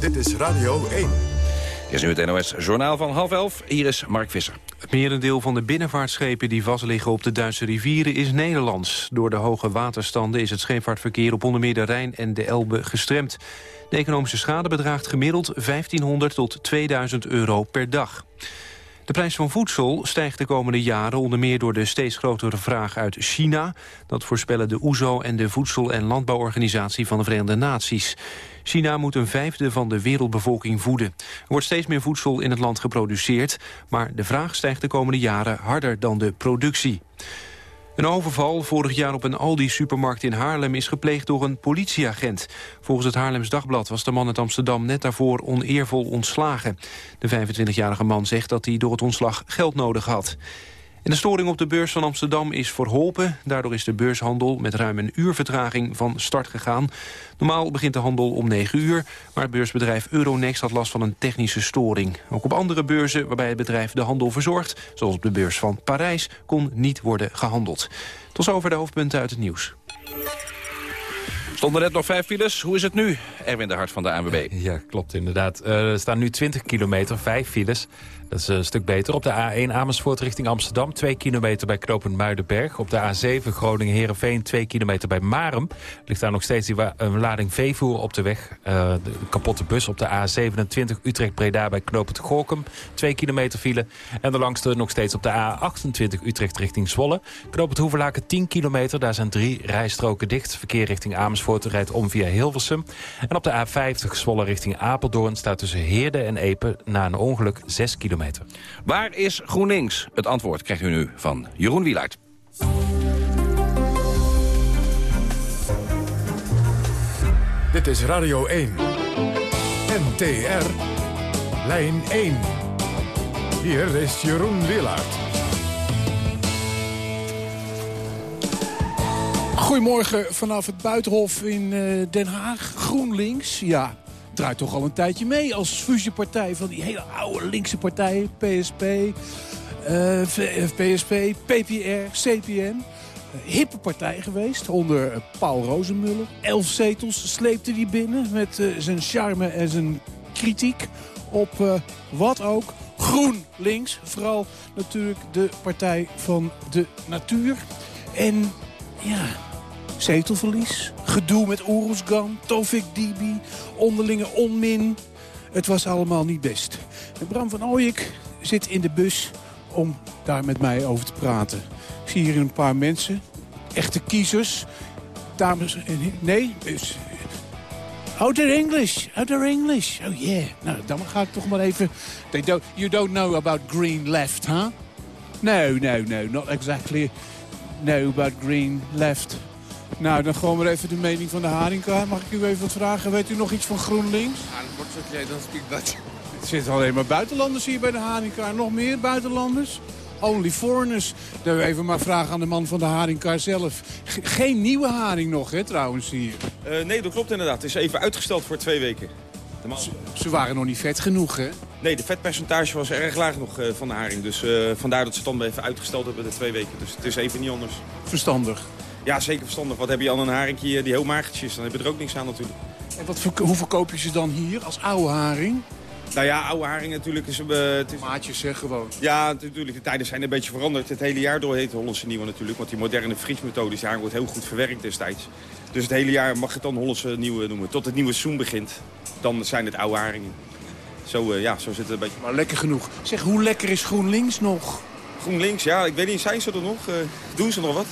Dit is Radio 1. Hier is nu het NOS Journaal van half elf. Hier is Mark Visser. Het merendeel van de binnenvaartschepen die vastliggen op de Duitse rivieren is Nederlands. Door de hoge waterstanden is het scheepvaartverkeer op onder meer de Rijn en de Elbe gestremd. De economische schade bedraagt gemiddeld 1500 tot 2000 euro per dag. De prijs van voedsel stijgt de komende jaren onder meer door de steeds grotere vraag uit China. Dat voorspellen de OESO en de Voedsel- en Landbouworganisatie van de Verenigde Naties. China moet een vijfde van de wereldbevolking voeden. Er wordt steeds meer voedsel in het land geproduceerd, maar de vraag stijgt de komende jaren harder dan de productie. Een overval vorig jaar op een Aldi-supermarkt in Haarlem is gepleegd door een politieagent. Volgens het Haarlems Dagblad was de man uit Amsterdam net daarvoor oneervol ontslagen. De 25-jarige man zegt dat hij door het ontslag geld nodig had. En de storing op de beurs van Amsterdam is verholpen. Daardoor is de beurshandel met ruim een uur vertraging van start gegaan. Normaal begint de handel om 9 uur, maar het beursbedrijf Euronext had last van een technische storing. Ook op andere beurzen waarbij het bedrijf de handel verzorgt, zoals op de beurs van Parijs, kon niet worden gehandeld. Tot zover de hoofdpunten uit het nieuws. Stonden net nog vijf files. Hoe is het nu? Erwin de Hart van de ANWB. Ja, klopt inderdaad. Uh, er staan nu 20 kilometer, vijf files. Dat is een stuk beter. Op de A1 Amersfoort richting Amsterdam. 2 kilometer bij knooppunt Muidenberg. Op de A7 Groningen-Herenveen. 2 kilometer bij Marem. Ligt daar nog steeds die lading veevoer op de weg. Uh, de kapotte bus op de A27 Utrecht-Breda bij knooppunt Gorkum. 2 kilometer file. En de langste nog steeds op de A28 Utrecht richting Zwolle. Knooppunt Hoeverlaken 10 kilometer. Daar zijn drie rijstroken dicht. Verkeer richting Amersfoort rijdt om via Hilversum. En op de A50 Zwolle richting Apeldoorn staat tussen Heerde en Epe na een ongeluk 6 kilometer. Waar is GroenLinks? Het antwoord krijgt u nu van Jeroen Wielaert. Dit is Radio 1. NTR. Lijn 1. Hier is Jeroen Wielaert. Goedemorgen vanaf het Buitenhof in uh, Den Haag. GroenLinks, ja, draait toch al een tijdje mee als fusiepartij van die hele oude linkse partijen. PSP, uh, PSP, PPR, CPN. hippe partij geweest onder Paul Rozenmuller. Elf zetels sleepte hij binnen met zijn charme en zijn kritiek op wat ook. GroenLinks, vooral natuurlijk de partij van de natuur. En ja, zetelverlies, gedoe met Oeruzgan, Tovik Dibi, onderlinge onmin. Het was allemaal niet best. En Bram van Ooyek zit in de bus om daar met mij over te praten. Ik zie hier een paar mensen, echte kiezers. Dames en Nee, dus... They're English. They're English. Oh, yeah. Nou, dan ga ik toch maar even... They don't, you don't know about green left, huh? No, no, no. Not exactly. No, about green left. Nou, dan gewoon maar even de mening van de Haringkaar. Mag ik u even wat vragen? Weet u nog iets van GroenLinks? Unfortunately, I don't speak Dutch. Er zitten alleen maar buitenlanders hier bij de Haringkaar. Nog meer buitenlanders? Only foreigners. Dan even maar vragen aan de man van de Haringkaar zelf. geen nieuwe haring nog, hè, trouwens, hier. Uh, nee, dat klopt inderdaad. Het is even uitgesteld voor twee weken. Ze, ze, waren nog niet vet genoeg, hè? Nee, de vetpercentage was erg laag nog uh, van de haring. Dus uh, vandaar dat ze het dan even uitgesteld hebben de twee weken. Dus het is even niet anders. Verstandig. Ja, zeker verstandig. Wat heb je aan een haringje die heel magertjes is? Dan heb je er ook niks aan natuurlijk. En wat, hoe verkoop je ze dan hier als oude haring? Nou ja, oude haring natuurlijk is... Uh, het is... Maatjes zeg gewoon. Ja, natuurlijk. De tijden zijn een beetje veranderd. Het hele jaar door heet de Hollandse Nieuwe natuurlijk. Want die moderne vriesmethode, haring wordt heel goed verwerkt destijds. Dus het hele jaar mag je het dan Hollandse Nieuwe noemen. Tot het nieuwe seizoen begint, dan zijn het oude haringen. Zo, uh, ja, zo zit het een beetje. Maar lekker genoeg. Zeg, hoe lekker is GroenLinks nog? GroenLinks, ja, ik weet niet, zijn ze er nog? Uh, doen ze nog wat?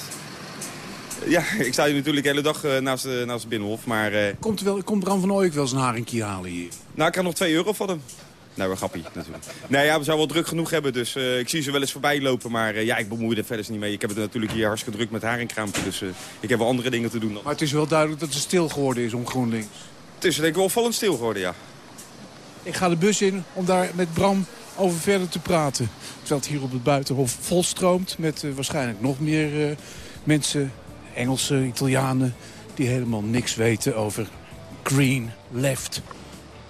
Ja, ik sta hier natuurlijk de hele dag uh, naast, de, naast de Binnenhof, maar... Komt, wel, komt Ram van Ooyek wel eens een haringkie halen hier? Nou, ik krijg nog 2 euro van hem. Nou, we grappie natuurlijk. Nee, ja, we zouden wel druk genoeg hebben, dus uh, ik zie ze wel eens voorbij lopen. Maar uh, ja, ik bemoei er verder niet mee. Ik heb het natuurlijk hier hartstikke druk met haringkraampje, dus uh, ik heb wel andere dingen te doen. Dan. Maar het is wel duidelijk dat het stil geworden is om GroenLinks. Het is denk ik wel vallend stil geworden, ja. Ik ga de bus in om daar met Bram over verder te praten. Terwijl het hier op het Buitenhof volstroomt met waarschijnlijk nog meer mensen, Engelsen, Italianen... die helemaal niks weten over green left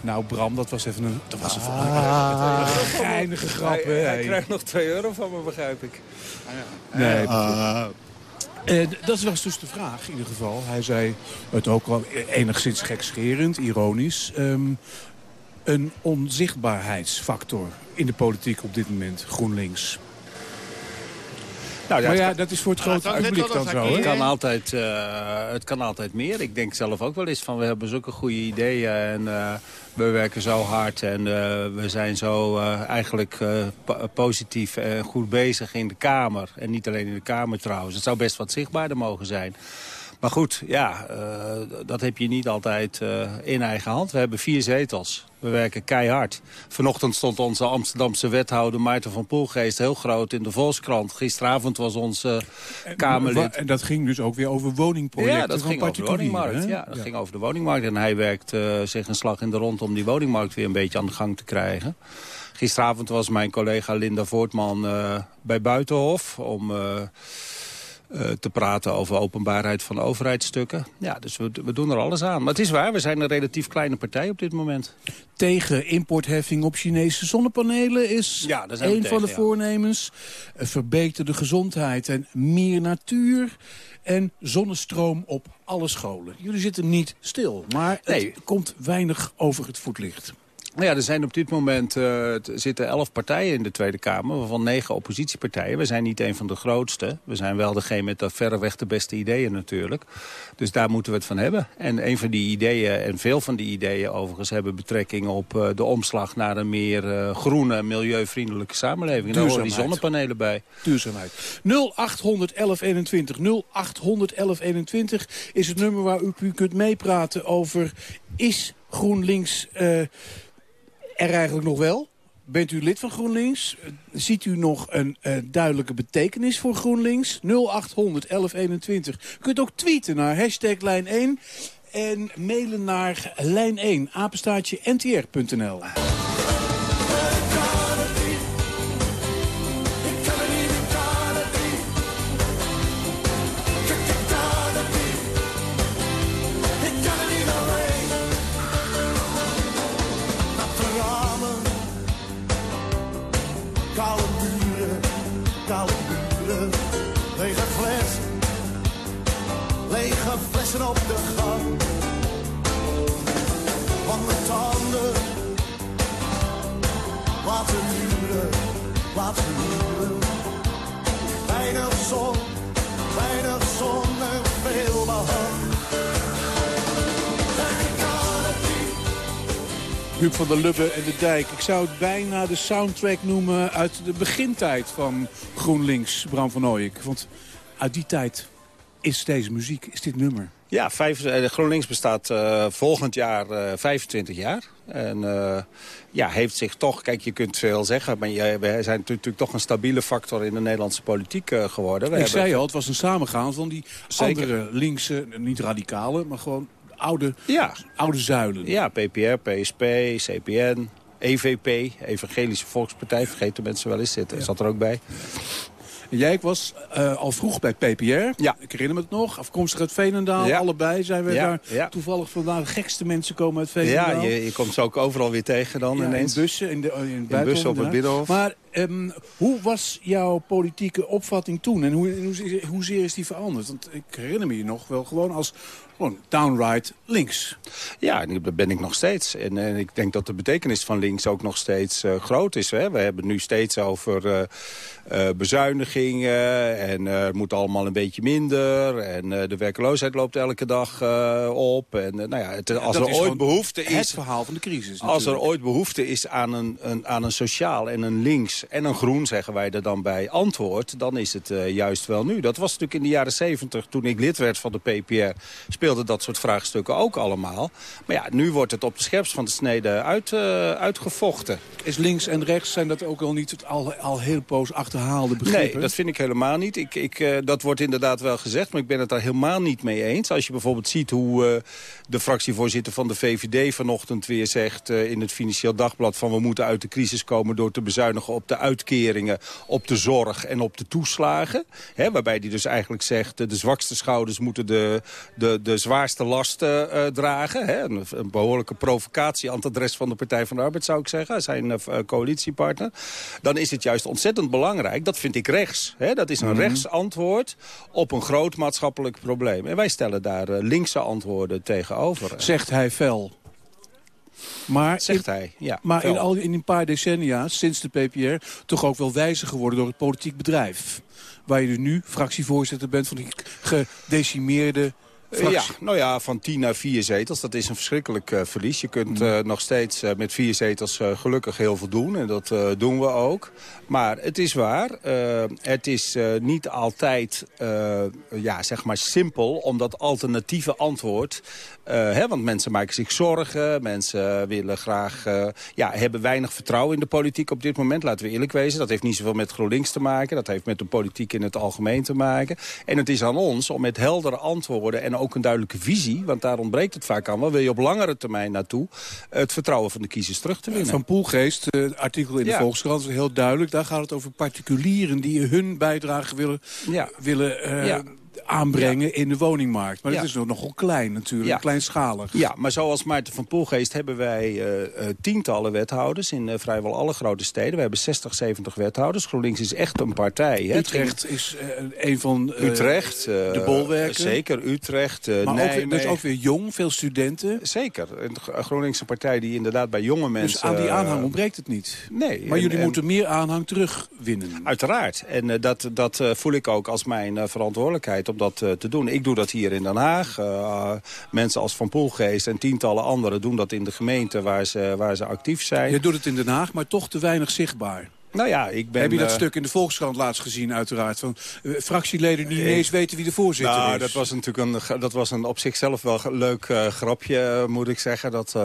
nou, Bram, dat was even een, dat was een, ah. een geinige grap. Hij, hij krijgt nog 2 euro van me, begrijp ik. Ah, ja. Nee. Uh. Uh, dat was dus de vraag, in ieder geval. Hij zei het ook wel enigszins gekscherend, ironisch. Um, een onzichtbaarheidsfactor in de politiek op dit moment, GroenLinks. Nou, ja, maar ja, dat is voor het grote ja, publiek dan zo. Het kan, altijd, uh, het kan altijd meer. Ik denk zelf ook wel eens van we hebben zulke goede ideeën en uh, we werken zo hard en uh, we zijn zo eigenlijk positief en goed bezig in de Kamer. En niet alleen in de Kamer trouwens. Het zou best wat zichtbaarder mogen zijn. Maar goed, ja, uh, dat heb je niet altijd uh, in eigen hand. We hebben vier zetels. We werken keihard. Vanochtend stond onze Amsterdamse wethouder Maarten van Poelgeest heel groot in de Volkskrant. Gisteravond was onze uh, Kamerlid. En dat ging dus ook weer over woningprojecten Ja, dat ging over de woningmarkt. Ja, dat ja. ging over de woningmarkt. En hij werkt zich een slag in de rond om die woningmarkt weer een beetje aan de gang te krijgen. Gisteravond was mijn collega Linda Voortman bij Buitenhof om... Uh, te praten over openbaarheid van overheidsstukken. Ja, dus we, we, doen er alles aan. Maar het is waar, we zijn een relatief kleine partij op dit moment. Tegen importheffing op Chinese zonnepanelen is ja, een tegen, van de ja. voornemens. Verbeterde gezondheid en meer natuur. En zonnestroom op alle scholen. Jullie zitten niet stil, maar nee. het komt weinig over het voetlicht. Nou ja, er zijn op dit moment uh, zitten elf partijen in de Tweede Kamer, waarvan negen oppositiepartijen. We zijn niet een van de grootste. We zijn wel degene met de verreweg de beste ideeën natuurlijk. Dus daar moeten we het van hebben. En een van die ideeën, en veel van die ideeën overigens, hebben betrekking op uh, de omslag naar een meer uh, groene, milieuvriendelijke samenleving. En daar horen die zonnepanelen bij. Duurzaamheid. 0800 1121. 0800 1121 is het nummer waar u, u kunt meepraten over is GroenLinks er eigenlijk nog wel? Bent u lid van GroenLinks? Ziet u nog een uh, duidelijke betekenis voor GroenLinks? 0800 1121. U kunt ook tweeten naar hashtag lijn 1 en mailen naar lijn 1 apenstaatje ntr.nl. op de gang. Want mijn tanden laten huren, laten huren. Weinig zon, weinig zon en veel behang. Huub van der Lubbe en de Dijk. Ik zou het bijna de soundtrack noemen uit de begintijd van GroenLinks, Bram van Ooyek. Want uit die tijd is deze muziek, is dit nummer. Ja, vijf, uh, GroenLinks bestaat uh, volgend jaar uh, 25 jaar. En uh, ja, heeft zich toch, kijk je kunt veel zeggen... maar je, wij zijn natuurlijk toch een stabiele factor in de Nederlandse politiek geworden. We Ik hebben... zei al, het was een samengaan van die Zeker. andere linkse, niet radicale... maar gewoon oude, ja. oude zuilen. Ja, PPR, PSP, CPN, EVP, Evangelische Volkspartij... vergeten mensen wel eens, zitten, ja. zat er ook bij. Jij was uh, al vroeg bij PPR. Ja. Ik herinner me het nog. Afkomstig uit Veenendaal. Ja. Allebei zijn we ja. daar ja. toevallig vandaan. De gekste mensen komen uit Veenendaal. Ja, je, je komt ze ook overal weer tegen dan ineens. In bussen, in, de, in, in bussen op het Binnenhof. Maar ehm, hoe was jouw politieke opvatting toen? En hoe, hoe, hoezeer is die veranderd? Want ik herinner me je nog wel gewoon als gewoon downright links. Ja, dat ben ik nog steeds. En, en, ik denk dat de betekenis van links ook nog steeds uh, groot is. Hè? We hebben het nu steeds over uh, uh, bezuinigingen en het moet allemaal een beetje minder. En de werkloosheid loopt elke dag op. En, nou ja, het, als er ooit behoefte is... Het verhaal van de crisis natuurlijk. Als er ooit behoefte is aan een, een, aan een sociaal en een links en een groen, zeggen wij er dan bij, antwoord... dan is het juist wel nu. Dat was natuurlijk in de jaren zeventig, toen ik lid werd van de PPR speelden dat soort vraagstukken ook allemaal. Maar ja, nu wordt het op de scherpst van de snede uit, uh, uitgevochten. Is links en rechts, zijn dat ook al niet al, al heel poos achterhaalde begrippen? Nee, dat vind ik helemaal niet. Ik, ik, uh, dat wordt inderdaad wel gezegd, maar ik ben het daar helemaal niet mee eens. Als je bijvoorbeeld ziet hoe uh, de fractievoorzitter van de VVD vanochtend weer zegt... in het Financieel Dagblad van we moeten uit de crisis komen... door te bezuinigen op de uitkeringen, op de zorg en op de toeslagen. Hè, waarbij hij dus eigenlijk zegt, de zwakste schouders moeten de, de, de zwaarste lasten uh, dragen. Hè? Een, een, behoorlijke provocatie aan het adres van de Partij van de Arbeid, zou ik zeggen. Zijn uh, coalitiepartner. Dan is het juist ontzettend belangrijk. Dat vind ik rechts. Hè? Dat is een mm -hmm. rechtsantwoord op een groot maatschappelijk probleem. En wij stellen daar uh, linkse antwoorden tegenover. Zegt hij fel. Maar Zegt in, hij, ja. Maar in, al, in een paar decennia, sinds de PPR... toch ook wel wijzer geworden door het politiek bedrijf. Waar je nu fractievoorzitter bent van die gedecimeerde ja, nou ja, van 10 naar 4 zetels, dat is een verschrikkelijk uh, verlies. Je kunt uh, nog steeds uh, met 4 zetels gelukkig heel veel doen. En dat doen we ook. Maar het is waar, het is niet altijd ja, zeg maar simpel om dat alternatieve antwoord... Hè, want mensen maken zich zorgen, mensen willen graag... ja, hebben weinig vertrouwen in de politiek op dit moment, laten we eerlijk wezen. Dat heeft niet zoveel met GroenLinks te maken, dat heeft met de politiek in het algemeen te maken. En het is aan ons om met heldere antwoorden en ook een duidelijke visie, want daar ontbreekt het vaak aan. Wel wil je op langere termijn naartoe het vertrouwen van de kiezers terug te winnen. Van Poelgeest, het artikel in de ja. Volkskrant is heel duidelijk. Daar gaat het over particulieren die hun bijdrage willen, ja. willen uh, ja aanbrengen ja. in de woningmarkt. Maar ja. dat is nog nogal klein natuurlijk, ja. kleinschalig. Ja, maar zoals Maarten van Poelgeest hebben wij uh, uh, tientallen wethouders in uh, vrijwel alle grote steden. We hebben 60, 70 wethouders. GroenLinks is echt een partij. Hè? Utrecht is een van Utrecht, de bolwerken. Zeker, Utrecht, Maar ook weer, dus ook weer jong, veel studenten. Zeker, een GroenLinkse partij die inderdaad bij jonge mensen... Dus aan die aanhang ontbreekt het niet? Nee. Maar en, jullie en, moeten meer aanhang terugwinnen? Uiteraard. En dat, dat voel ik ook als mijn verantwoordelijkheid om dat uh, te doen. Ik doe dat hier in Den Haag. Uh, mensen als Van Poelgeest en tientallen anderen doen dat in de gemeente waar ze, waar ze actief zijn. Je doet het in Den Haag, maar toch te weinig zichtbaar. Nou ja, ik ben... Heb je dat uh, stuk in de Volkskrant laatst gezien, uiteraard? Van uh, fractieleden die ineens weten wie de voorzitter nou, is. Dat was natuurlijk een, dat was een op zichzelf wel leuk uh, grapje, moet ik zeggen. Dat...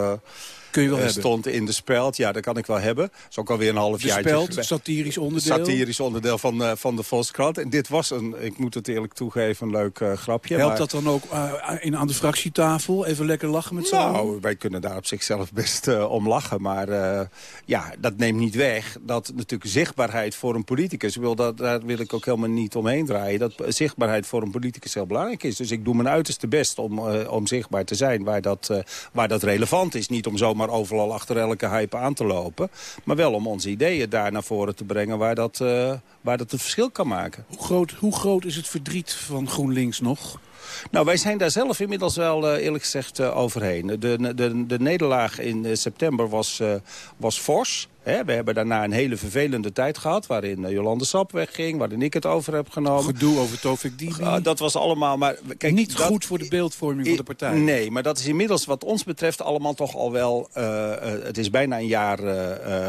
Kun je wel uh, hebben. stond in de speld. Ja, dat kan ik wel hebben. Dat is ook alweer een half jaar. De speld, satirisch onderdeel. Satirisch onderdeel van, uh, van de Volkskrant. En dit was een, ik moet het eerlijk toegeven, een leuk uh, grapje. Helpt maar... dat dan ook in, aan de fractietafel? Even lekker lachen met z'n Nou, wij kunnen daar op zichzelf best om lachen. Maar ja, dat neemt niet weg dat natuurlijk zichtbaarheid voor een politicus... Wil dat, daar wil ik ook helemaal niet omheen draaien. Dat zichtbaarheid voor een politicus heel belangrijk is. Dus ik doe mijn uiterste best om, om zichtbaar te zijn waar dat, waar dat relevant is. Niet om zomaar maar overal achter elke hype aan te lopen. Maar wel om onze ideeën daar naar voren te brengen waar dat, uh, waar dat een verschil kan maken. Hoe groot, hoe groot is het verdriet van GroenLinks nog? Nou, wij zijn daar zelf inmiddels wel uh, eerlijk gezegd uh, overheen. De, de, de nederlaag in september was, was fors. He, we hebben daarna een hele vervelende tijd gehad... waarin uh, Jolande Sap wegging, waarin ik het over heb genomen. Gedoe over Tovik Dibi. Uh, dat was allemaal... Maar, kijk, Niet dat, goed voor de beeldvorming van de partij. Nee, maar dat is inmiddels wat ons betreft allemaal toch al wel... Uh, het is bijna een jaar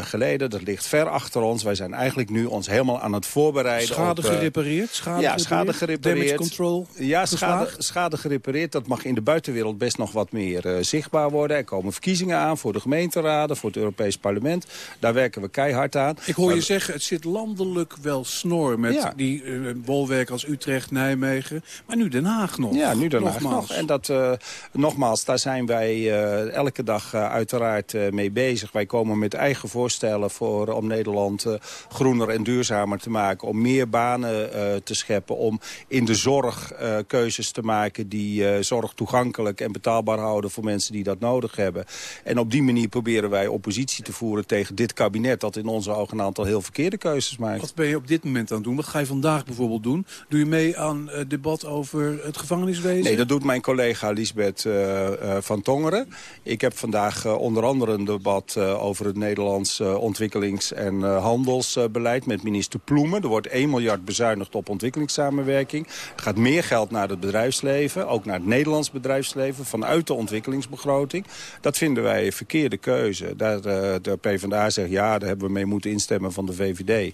geleden, dat ligt ver achter ons. Wij zijn eigenlijk nu ons helemaal aan het voorbereiden. Schade op, gerepareerd? Schade ja, schade gerepareerd. Damage control Ja, schade, schade gerepareerd. Dat mag in de buitenwereld best nog wat meer zichtbaar worden. Er komen verkiezingen aan voor de gemeenteraden, voor het Europees Parlement. Daar werken we keihard aan. Ik hoor je zeggen, het zit landelijk wel snor met ja. die uh, bolwerken als Utrecht, Nijmegen. Maar nu Den Haag nog. Ja, nu Den Haag nogmaals. nog. En dat, uh, nogmaals, daar zijn wij uh, elke dag uiteraard mee bezig. Wij komen met eigen voorstellen voor, om Nederland groener en duurzamer te maken. Om meer banen te scheppen. Om in de zorg keuzes keuzes te maken die zorg toegankelijk en betaalbaar houden voor mensen die dat nodig hebben. En op die manier proberen wij oppositie te voeren tegen dit kabinet dat in onze ogen een aantal heel verkeerde keuzes maakt. Wat ben je op dit moment aan het doen? Wat ga je vandaag bijvoorbeeld doen? Doe je mee aan het debat over het gevangeniswezen? Nee, dat doet mijn collega Lisbeth uh, uh, van Tongeren. Ik heb vandaag uh, onder andere een debat over het Nederlands ontwikkelings- en handelsbeleid met minister Ploemen. Er wordt 1 miljard bezuinigd op ontwikkelingssamenwerking. Er gaat meer geld naar het bedrijfsleven, ook naar het Nederlands bedrijfsleven, vanuit de ontwikkelingsbegroting. Dat vinden wij een verkeerde keuze. Daar, de PvdA zegt ja, daar hebben we mee moeten instemmen van de VVD.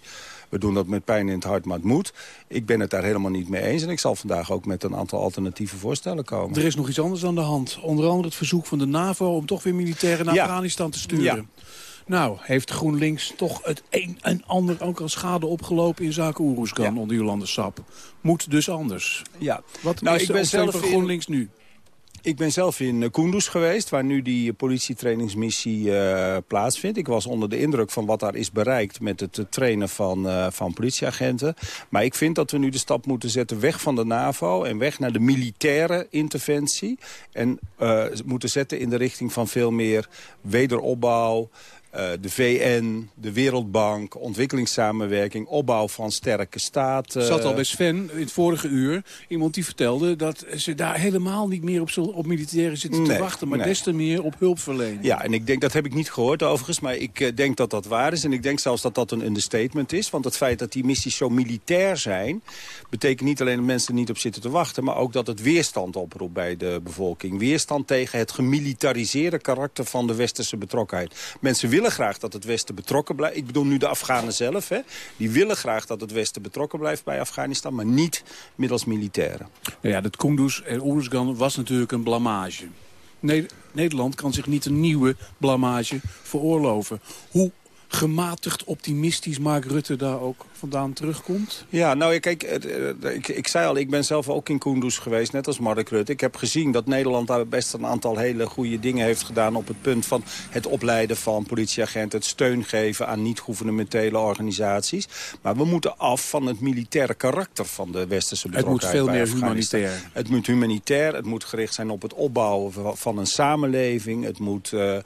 We doen dat met pijn in het hart, maar het moet. Ik ben het daar helemaal niet mee eens. En ik zal vandaag ook met een aantal alternatieve voorstellen komen. Er is nog iets anders aan de hand. Onder andere het verzoek van de NAVO om toch weer militairen naar ja. Afghanistan te sturen. Ja. Nou, heeft GroenLinks toch het een en ander ook al schade opgelopen in zaken Oeroesgan ja. onder Jolande Sap. Moet dus anders. Ja. Wat nou, is ik ben zelf van GroenLinks in... nu? Ik ben zelf in Kunduz geweest, waar nu die politietrainingsmissie uh, plaatsvindt. Ik was onder de indruk van wat daar is bereikt met het trainen van, uh, van politieagenten. Maar ik vind dat we nu de stap moeten zetten weg van de NAVO... en weg naar de militaire interventie. En moeten zetten in de richting van veel meer wederopbouw... Uh, de VN, de Wereldbank, ontwikkelingssamenwerking, opbouw van sterke staten. zat al bij Sven in het vorige uur iemand die vertelde dat ze daar helemaal niet meer op, op militairen zitten nee, te wachten, maar nee. des te meer op hulpverlening. Ja, en ik denk, dat heb ik niet gehoord overigens, maar ik uh, denk dat dat waar is. En ik denk zelfs dat dat een understatement is, want het feit dat die missies zo militair zijn, betekent niet alleen dat mensen er niet op zitten te wachten, maar ook dat het weerstand oproept bij de bevolking. Weerstand tegen het gemilitariseerde karakter van de westerse betrokkenheid. Mensen willen graag dat het Westen betrokken blijft. Ik bedoel nu de Afghanen zelf. Hè. Die willen graag dat het Westen betrokken blijft bij Afghanistan. Maar niet middels militairen. Nou ja, dat Kunduz en Oeruzgan was natuurlijk een blamage. Nederland kan zich niet een nieuwe blamage veroorloven. Hoe gematigd optimistisch Mark Rutte daar ook vandaan terugkomt? Ja, nou kijk, ik, ik zei al, ik ben zelf ook in Kunduz geweest, net als Mark Rutte. Ik heb gezien dat Nederland daar best een aantal hele goede dingen heeft gedaan... op het punt van het opleiden van politieagenten... het steun geven aan niet-gouvernementele organisaties. Maar we moeten af van het militaire karakter van de westerse betrokkenheid. Het moet veel meer humanitair. Het moet humanitair, het moet gericht zijn op het opbouwen van een samenleving. Het moet uh,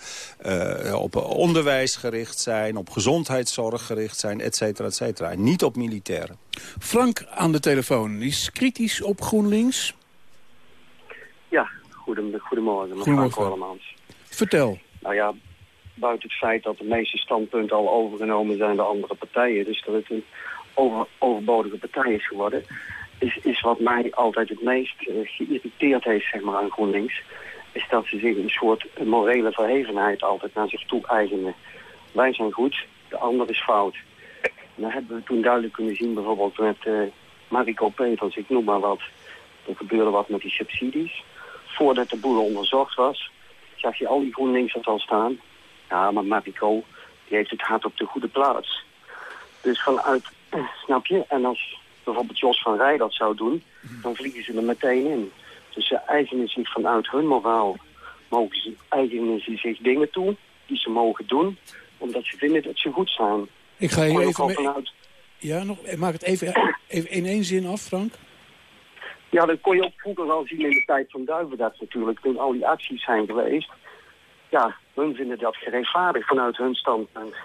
uh, op onderwijs gericht zijn, op gezondheidszorg gericht zijn, et cetera, et cetera niet op militairen. Frank aan de telefoon is kritisch op GroenLinks. Ja, goedemorgen, mevrouw Korlemans. Vertel. Nou ja, buiten het feit dat de meeste standpunten al overgenomen zijn door andere partijen... dus dat het een over, overbodige partij is geworden... Is, is wat mij altijd het meest uh, geïrriteerd heeft zeg maar, aan GroenLinks... is dat ze zich een soort morele verhevenheid altijd naar zich toe eigenen. Wij zijn goed, de ander is fout. En dat hebben we toen duidelijk kunnen zien, bijvoorbeeld met uh, Mariko Peters, ik noem maar wat. Er gebeurde wat met die subsidies. Voordat de boel onderzocht was, zag je al die GroenLinksers al staan. Ja, maar Mariko, die heeft het hart op de goede plaats. Dus vanuit, snap je, en als bijvoorbeeld Jos van Rij dat zou doen, dan vliegen ze er meteen in. Dus ze eigenen zich vanuit hun moraal, mogen ze, eigenen ze zich dingen toe die ze mogen doen, omdat ze vinden dat ze goed zijn. Ik ga hier even... Vanuit... Ja, nog, maak het even, even in één zin af, Frank. Ja, dat kon je ook vroeger wel zien in de tijd van Duivendag natuurlijk. Toen al die acties zijn geweest. Ja, hun vinden dat gerechtvaardigd vanuit hun standpunt.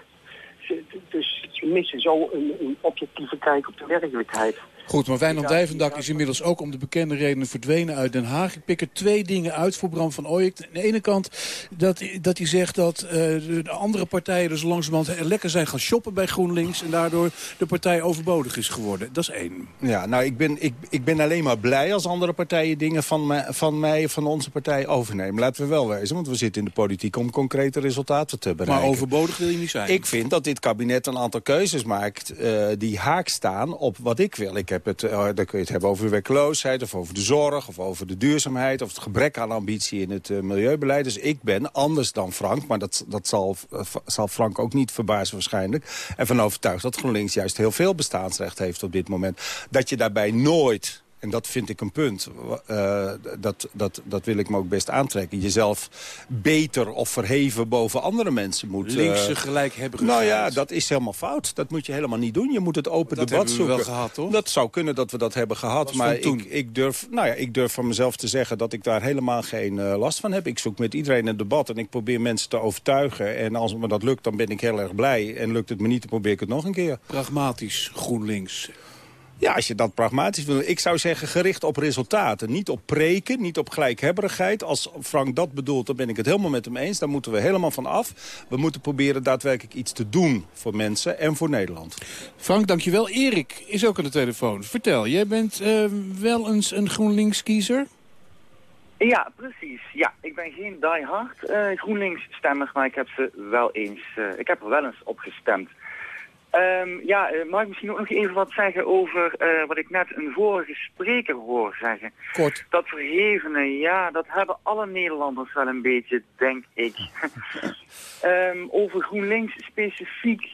Dus ze missen zo een, een objectieve kijk op de werkelijkheid. Goed, maar Wijnand Dijvendak is inmiddels ook om de bekende redenen verdwenen uit Den Haag. Ik pik er twee dingen uit voor Bram van Ooyek. Aan de ene kant dat, dat hij zegt dat uh, de andere partijen dus langzamerhand lekker zijn gaan shoppen bij GroenLinks. En daardoor de partij overbodig is geworden. Dat is één. Ja, nou ik ben, ik, ik ben alleen maar blij als andere partijen dingen van, mij, van mij, van onze partij overnemen. Laten we wel wezen, want we zitten in de politiek om concrete resultaten te bereiken. Maar overbodig wil je niet zijn. Ik vind dat dit kabinet een aantal keuzes maakt uh, die haak staan op wat ik wil. Ik heb het, uh, dan kun je het hebben over werkloosheid... of over de zorg, of over de duurzaamheid... of het gebrek aan ambitie in het uh, milieubeleid. Dus ik ben anders dan Frank, maar dat, dat zal, uh, zal Frank ook niet verbazen waarschijnlijk... en van overtuigd dat GroenLinks juist heel veel bestaansrecht heeft op dit moment. Dat je daarbij nooit en dat vind ik een punt, uh, dat, dat, dat wil ik me ook best aantrekken... jezelf beter of verheven boven andere mensen moet... Linkse gelijk hebben Nou ja, dat is helemaal fout. Dat moet je helemaal niet doen. Je moet het open dat debat zoeken. Dat hebben we wel gehad, toch? Dat zou kunnen dat we dat hebben gehad. maar ik, ik, durf, nou ja, ik durf van mezelf te zeggen dat ik daar helemaal geen uh, last van heb. Ik zoek met iedereen een debat en ik probeer mensen te overtuigen. En als me dat lukt, dan ben ik heel erg blij. En lukt het me niet, dan probeer ik het nog een keer. Pragmatisch, GroenLinks. Ja, als je dat pragmatisch wil. Ik zou zeggen gericht op resultaten. Niet op preken, niet op gelijkhebberigheid. Als Frank dat bedoelt, dan ben ik het helemaal met hem eens. Daar moeten we helemaal van af. We moeten proberen daadwerkelijk iets te doen voor mensen en voor Nederland. Frank, dankjewel. Erik is ook aan de telefoon. Vertel, jij bent uh, wel eens een GroenLinks-kiezer? Ja, precies. Ja, ik ben geen diehard uh, GroenLinks-stemmer, maar ik heb ze wel eens, uh, ik heb er wel eens op gestemd. Um, ja, uh, mag ik misschien ook nog even wat zeggen over uh, wat ik net een vorige spreker hoor zeggen. Kort. Dat verhevene, ja, dat hebben alle Nederlanders wel een beetje, denk ik. um, over GroenLinks specifiek,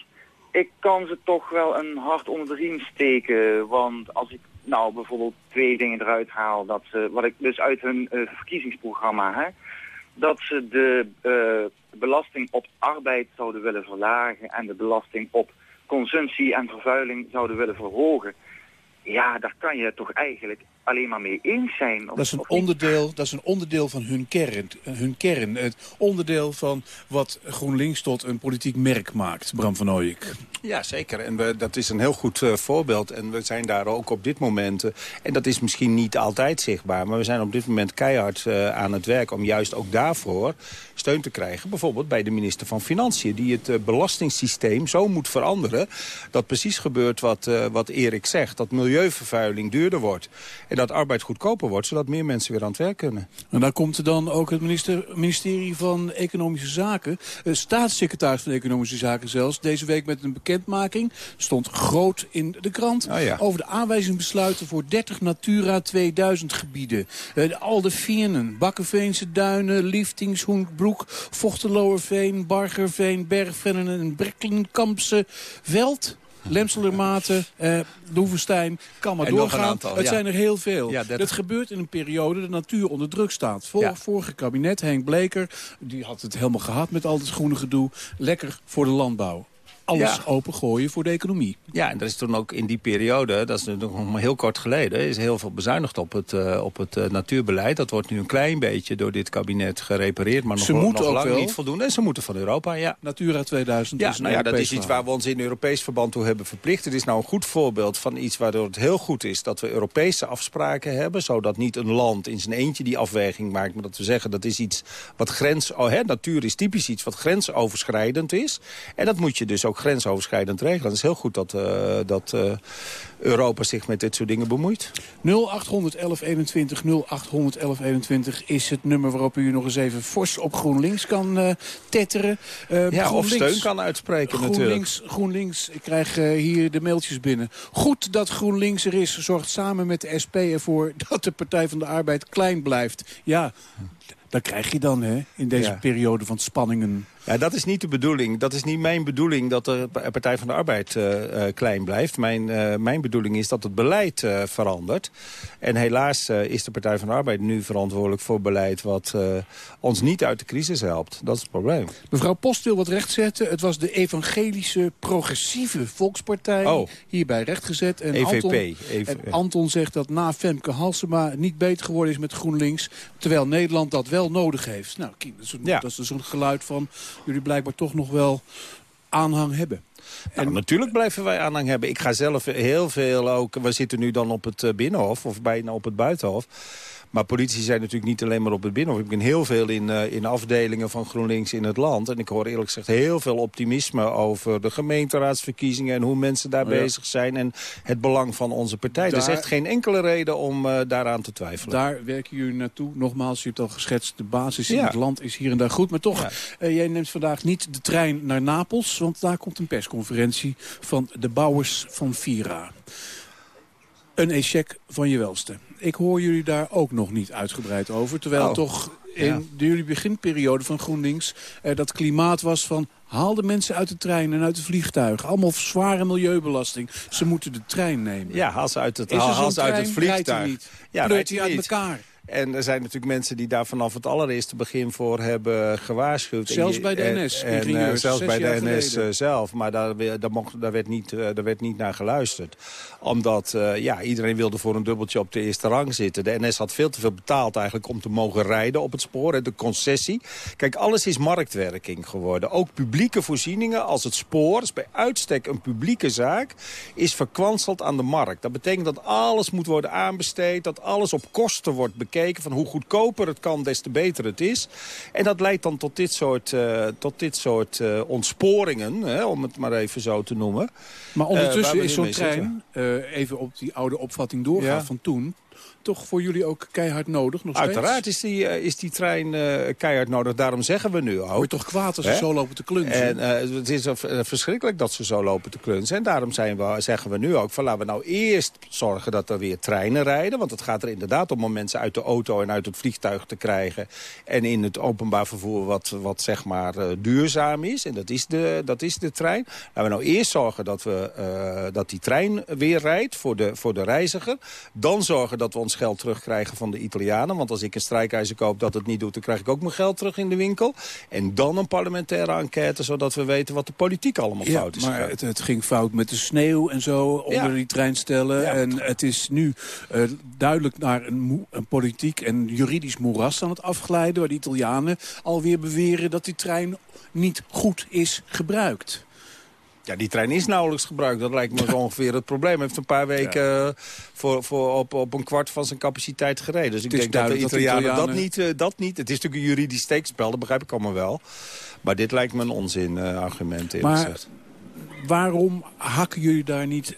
ik kan ze toch wel een hart onder de riem steken. Want als ik nou bijvoorbeeld twee dingen eruit haal, dat ze, wat ik dus uit hun uh, verkiezingsprogramma, hè, dat ze de belasting op arbeid zouden willen verlagen en de belasting op consumptie en vervuiling zouden willen verhogen. Ja, daar kan je toch eigenlijk alleen maar mee eens zijn. dat, is een onderdeel, dat is een onderdeel van hun kern, hun kern. Het onderdeel van wat GroenLinks tot een politiek merk maakt, Bram van Ooyek. Ja, zeker. En we, dat is een heel goed uh, voorbeeld. En we zijn daar ook op dit moment... Uh, en dat is misschien niet altijd zichtbaar... maar we zijn op dit moment keihard uh, aan het werk... om juist ook daarvoor steun te krijgen. Bijvoorbeeld bij de minister van Financiën... die het belastingssysteem zo moet veranderen... dat precies gebeurt wat, wat Erik zegt. Dat milieuvervuiling duurder wordt. En dat arbeid goedkoper wordt... zodat meer mensen weer aan het werk kunnen. En daar komt dan ook het minister, ministerie van Economische Zaken... staatssecretaris van Economische Zaken zelfs... deze week met een bekendmaking stond groot in de krant... Oh ja. over de aanwijzingsbesluiten voor 30 Natura 2000 gebieden. Uh, al de Vienen, Bakkenveense Duinen, Liftings, Hoenbroek... Vochteloerveen, Bargerveen, Bergvennen en Brekkenkampse Veld... Lemselermaten, Loevestein, kan maar en doorgaan. Aantal, het ja. zijn er heel veel. Ja, dat gebeurt in een periode de natuur onder druk staat. Voor, Ja. Vorige kabinet, Henk Bleker, die had het helemaal gehad met al het groene gedoe. Lekker voor de landbouw. Alles Ja. opengooien voor de economie. Ja, en dat is toen ook in die periode, dat is nog maar heel kort geleden... is heel veel bezuinigd op het, eh, op het eh, natuurbeleid. Dat wordt nu een klein beetje door dit kabinet gerepareerd... maar nog, Ze moeten nog ook lang wel. niet voldoende. En ze moeten van Europa, ja. Natura 2000 Ja, is nou ja, dat is iets waar we ons in Europees verband toe hebben verplicht. Het is nou een goed voorbeeld van iets waardoor het heel goed is... dat we Europese afspraken hebben... zodat niet een land in zijn eentje die afweging maakt... maar dat we zeggen dat is iets wat grens... Oh, hè, natuur is typisch iets wat grensoverschrijdend is. En dat moet je dus ook grensoverschrijdend regelen. Het is heel goed dat, eh, dat eh, Europa zich met dit soort dingen bemoeit. 0800 1121 0800 1121 is het nummer waarop u nog eens even fors op GroenLinks kan eh, tetteren. Ja, of GroenLinks- steun kan uitspreken natuurlijk. GroenLinks, GroenLinks, ik krijg hier de mailtjes binnen. Goed dat GroenLinks er is, zorgt samen met de SP ervoor dat de Partij van de Arbeid klein blijft. Ja, dat krijg je dan hè, in deze Ja. periode van spanningen. Ja, dat is niet de bedoeling. Dat is niet mijn bedoeling dat de Partij van de Arbeid eh, eh, klein blijft. Mijn, eh, mijn bedoeling is dat het beleid verandert. En helaas is de Partij van de Arbeid nu verantwoordelijk voor beleid... wat ons niet uit de crisis helpt. Dat is het probleem. Mevrouw Post wil wat rechtzetten. Het was de evangelische progressieve volkspartij Oh. hierbij rechtgezet. En EVP, Anton, EV en Anton zegt dat na Femke Halsema niet beter geworden is met GroenLinks. Terwijl Nederland dat wel nodig heeft. Nou, dat is, een, Ja. dat is dus een geluid van jullie blijkbaar toch nog wel aanhang hebben. Nou, natuurlijk blijven wij aanhang hebben. Ik ga zelf heel veel ook... We zitten nu dan op het eh, Binnenhof, of bijna op het Buitenhof. Maar politici zijn natuurlijk niet alleen maar op het Binnenhof. Ik ben heel veel in, eh, in afdelingen van GroenLinks in het land. En ik hoor eerlijk gezegd heel veel optimisme over de gemeenteraadsverkiezingen... en hoe mensen daar Oh ja. bezig zijn en het belang van onze partij. Er is Daar- echt geen enkele reden om eh, daaraan te twijfelen. Daar werken jullie naartoe. Nogmaals, je hebt al geschetst, de basis in Ja. het land is hier en daar goed. Maar toch, Ja. eh, jij neemt vandaag niet de trein naar Napels... want daar komt een persconferentie van de bouwers van Vira. Een échec van je welste. Ik hoor jullie daar ook nog niet uitgebreid over. Terwijl Oh. toch in Ja. de jullie beginperiode van GroenLinks... eh, dat klimaat was van haal de mensen uit de trein en uit de vliegtuig. Allemaal zware milieubelasting. Ze moeten de trein nemen. Ja, haal ze uit het, haal ze uit het hij vliegtuig. niet? Ja, hij hij uit niet. elkaar? En er zijn natuurlijk mensen die daar vanaf het allereerste begin voor hebben gewaarschuwd. Zelfs je- bij de NS, En, eh, zelfs bij de NS eh, zelf. Maar daar, mocht, daar, werd niet, eh, daar werd niet naar geluisterd. Omdat eh, ja, iedereen wilde voor een dubbeltje op de eerste rang zitten. De NS had veel te veel betaald eigenlijk om te mogen rijden op het spoor. De concessie. Kijk, alles is marktwerking geworden. Ook publieke voorzieningen als het spoor, is bij uitstek een publieke zaak, is verkwanseld aan de markt. Dat betekent dat alles moet worden aanbesteed, dat alles op kosten wordt Van hoe goedkoper het kan, des te beter het is. En dat leidt dan tot dit soort, eh, tot dit soort eh, ontsporingen, hè, om het maar even zo te noemen. Maar Eh, ondertussen we is zo'n trein, eh, even op die oude opvatting doorgaan Ja. van toen... toch voor jullie ook keihard nodig nog steeds? Uiteraard is die, eh, is die trein eh, keihard nodig. Daarom zeggen we nu ook. Word je toch kwaad als ze zo lopen te klunzen? En eh, het is verschrikkelijk dat ze zo lopen te klunzen. En daarom zijn we, zeggen we nu ook van laten we nou eerst zorgen dat er weer treinen rijden. Want het gaat er inderdaad om om mensen uit de auto en uit het vliegtuig te krijgen. En in het openbaar vervoer wat, wat zeg maar duurzaam is. En dat is, de, dat is de trein. Laten we nou eerst zorgen dat, we, dat die trein weer rijdt voor de, voor de reiziger. Dan zorgen dat we ons geld terugkrijgen van de Italianen. Want als ik een strijkijzer koop dat het niet doet... dan krijg ik ook mijn geld terug in de winkel. En dan een parlementaire enquête... zodat we weten wat de politiek allemaal Ja, fout is. maar het, het ging fout met de sneeuw en zo onder Ja. die treinstellen. En het is nu eh, duidelijk naar een, een politiek en juridisch moeras aan het afglijden... waar de Italianen alweer beweren dat die trein niet goed is gebruikt. Ja, die trein is nauwelijks gebruikt. Dat lijkt me zo ongeveer het probleem. Hij heeft een paar weken eh, voor, voor op, op een kwart van zijn capaciteit gereden. Dus ik Het denk dat de dat Italianen, Italianen- Dat, niet, eh, dat niet... Het is natuurlijk een juridisch steekspel, dat begrijp ik allemaal wel. Maar dit lijkt me een onzin eh, argument, eerlijk Maar gezegd. waarom hakken jullie daar niet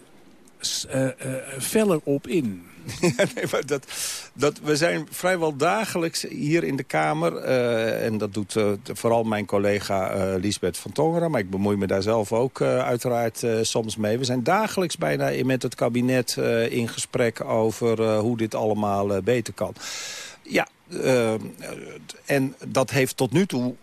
feller op in? Nee, maar dat, dat, we zijn vrijwel dagelijks hier in de Kamer... eh, en dat doet eh, vooral mijn collega eh Lisbeth van Tongeren... maar ik bemoei me daar zelf ook uiteraard soms mee. We zijn dagelijks bijna met het kabinet in gesprek... over hoe dit allemaal beter kan. Ja, en dat heeft tot nu toe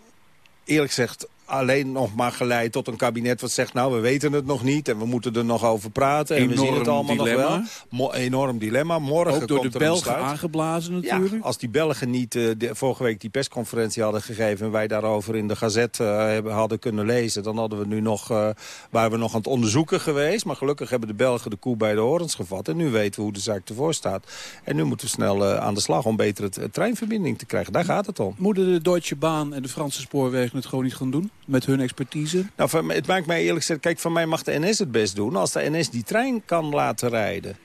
eerlijk gezegd alleen nog maar geleid tot een kabinet wat zegt... nou, we weten het nog niet en we moeten er nog over praten. en we zien het allemaal dilemma. nog wel. Mo enorm dilemma. Morgen Ook door komt de Belgen aangeblazen Ja, natuurlijk. als die Belgen niet eh, de, vorige week die persconferentie hadden gegeven... en wij daarover in de gazet eh, hebben, hadden kunnen lezen... dan hadden we nu nog, eh, waren we nog aan het onderzoeken geweest. Maar gelukkig hebben de Belgen de koe bij de horens gevat. En nu weten we hoe de zaak ervoor staat. En nu moeten we snel aan de slag om betere treinverbinding te krijgen. Daar gaat het om. Moeten de Deutsche Bahn en de Franse spoorwegen het gewoon niet gaan doen? Met hun expertise? Nou, het maakt mij eerlijk gezegd... Kijk, van mij mag de NS het best doen. Als de NS die trein kan laten rijden.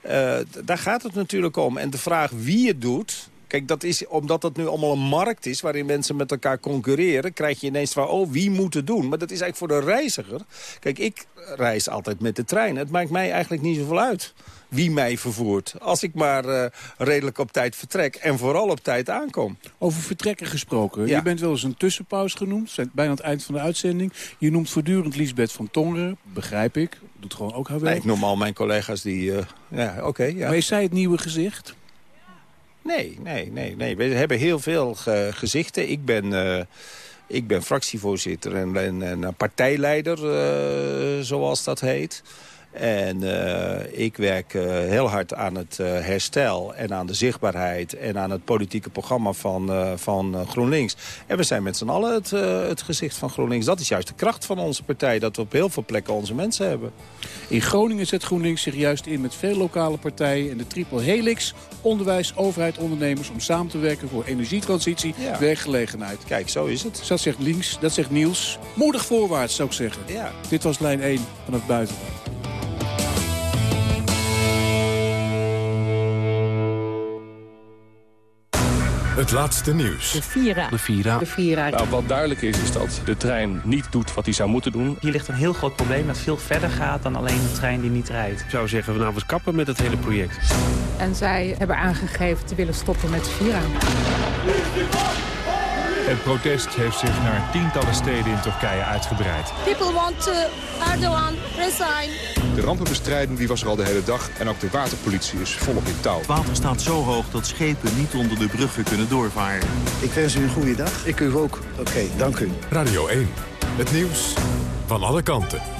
Eh, daar gaat het natuurlijk om. En de vraag wie het doet... Kijk, dat is, omdat het nu allemaal een markt is waarin mensen met elkaar concurreren... krijg je ineens van, oh, wie moet het doen? Maar dat is eigenlijk voor de reiziger. Kijk, ik reis altijd met de trein. Het maakt mij eigenlijk niet zoveel uit wie mij vervoert. Als ik maar eh, redelijk op tijd vertrek en vooral op tijd aankom. Over vertrekken gesproken. Ja. Je bent wel eens een tussenpauze genoemd. Bijna aan het eind van de uitzending. Je noemt voortdurend Liesbeth van Tongeren. Begrijp ik. Doet gewoon ook haar werk. Nee, ik noem al mijn collega's die... eh, ja, oké. ja. Maar is zij het nieuwe gezicht? Nee, nee, nee, nee. We hebben heel veel ge- gezichten. Ik ben, eh, ik ben fractievoorzitter en, en, partijleider, eh, zoals dat heet. En eh, ik werk eh, heel hard aan het eh, herstel en aan de zichtbaarheid... en aan het politieke programma van, van GroenLinks. En we zijn met z'n allen het, het gezicht van GroenLinks. Dat is juist de kracht van onze partij, dat we op heel veel plekken onze mensen hebben. In Groningen zet GroenLinks zich juist in met veel lokale partijen... en de triple helix, onderwijs, overheid, ondernemers... om samen te werken voor energietransitie, Ja. werkgelegenheid. Kijk, zo is het. Dat zegt links, dat zegt Niels. Moedig voorwaarts, zou ik zeggen. Ja. Dit was lijn 1 van het buitenland. Het laatste nieuws. De Vira. De Vira. De Vira. Nou, wat duidelijk is, is dat de trein niet doet wat hij zou moeten doen. Hier ligt een heel groot probleem dat veel verder gaat dan alleen een trein die niet rijdt. Ik zou zeggen, vanavond kappen met het hele project. En zij hebben aangegeven te willen stoppen met de Vira. Het protest heeft zich naar tientallen steden in Turkije uitgebreid. People want to Erdogan resign. De rampenbestrijding die was er al de hele dag en ook de waterpolitie is volop in touw. Het water staat zo hoog dat schepen niet onder de bruggen kunnen doorvaren. Ik wens u een goede dag. Ik u ook. Oké, dank u. Radio 1, het nieuws van alle kanten.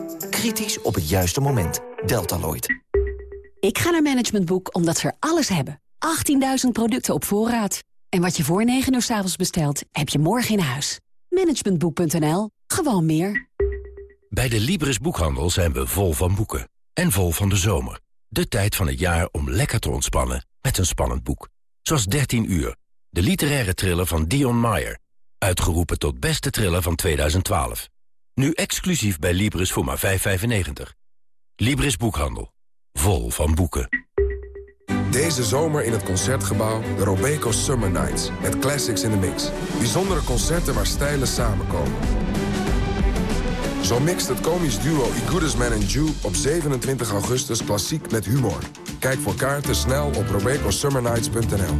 Kritisch op het juiste moment. Deltaloid. Ik ga naar Management Boek omdat ze er alles hebben. 18.000 producten op voorraad. En wat je voor 9 uur s avonds bestelt, heb je morgen in huis. Managementboek.nl. Gewoon meer. Bij de Libris Boekhandel zijn we vol van boeken. En vol van de zomer. De tijd van het jaar om lekker te ontspannen met een spannend boek. Zoals 13 uur. De literaire thriller van Dion Meyer. Uitgeroepen tot beste thriller van 2012. Nu exclusief bij Libris voor maar 5,95. Libris Boekhandel. Vol van boeken. Deze zomer in het Concertgebouw de Robeco Summer Nights. Met classics in the mix. Bijzondere concerten waar stijlen samenkomen. Zo mixt het komisch duo I Goodest Man and Jew op 27 augustus klassiek met humor. Kijk voor kaarten snel op robecosummernights.nl.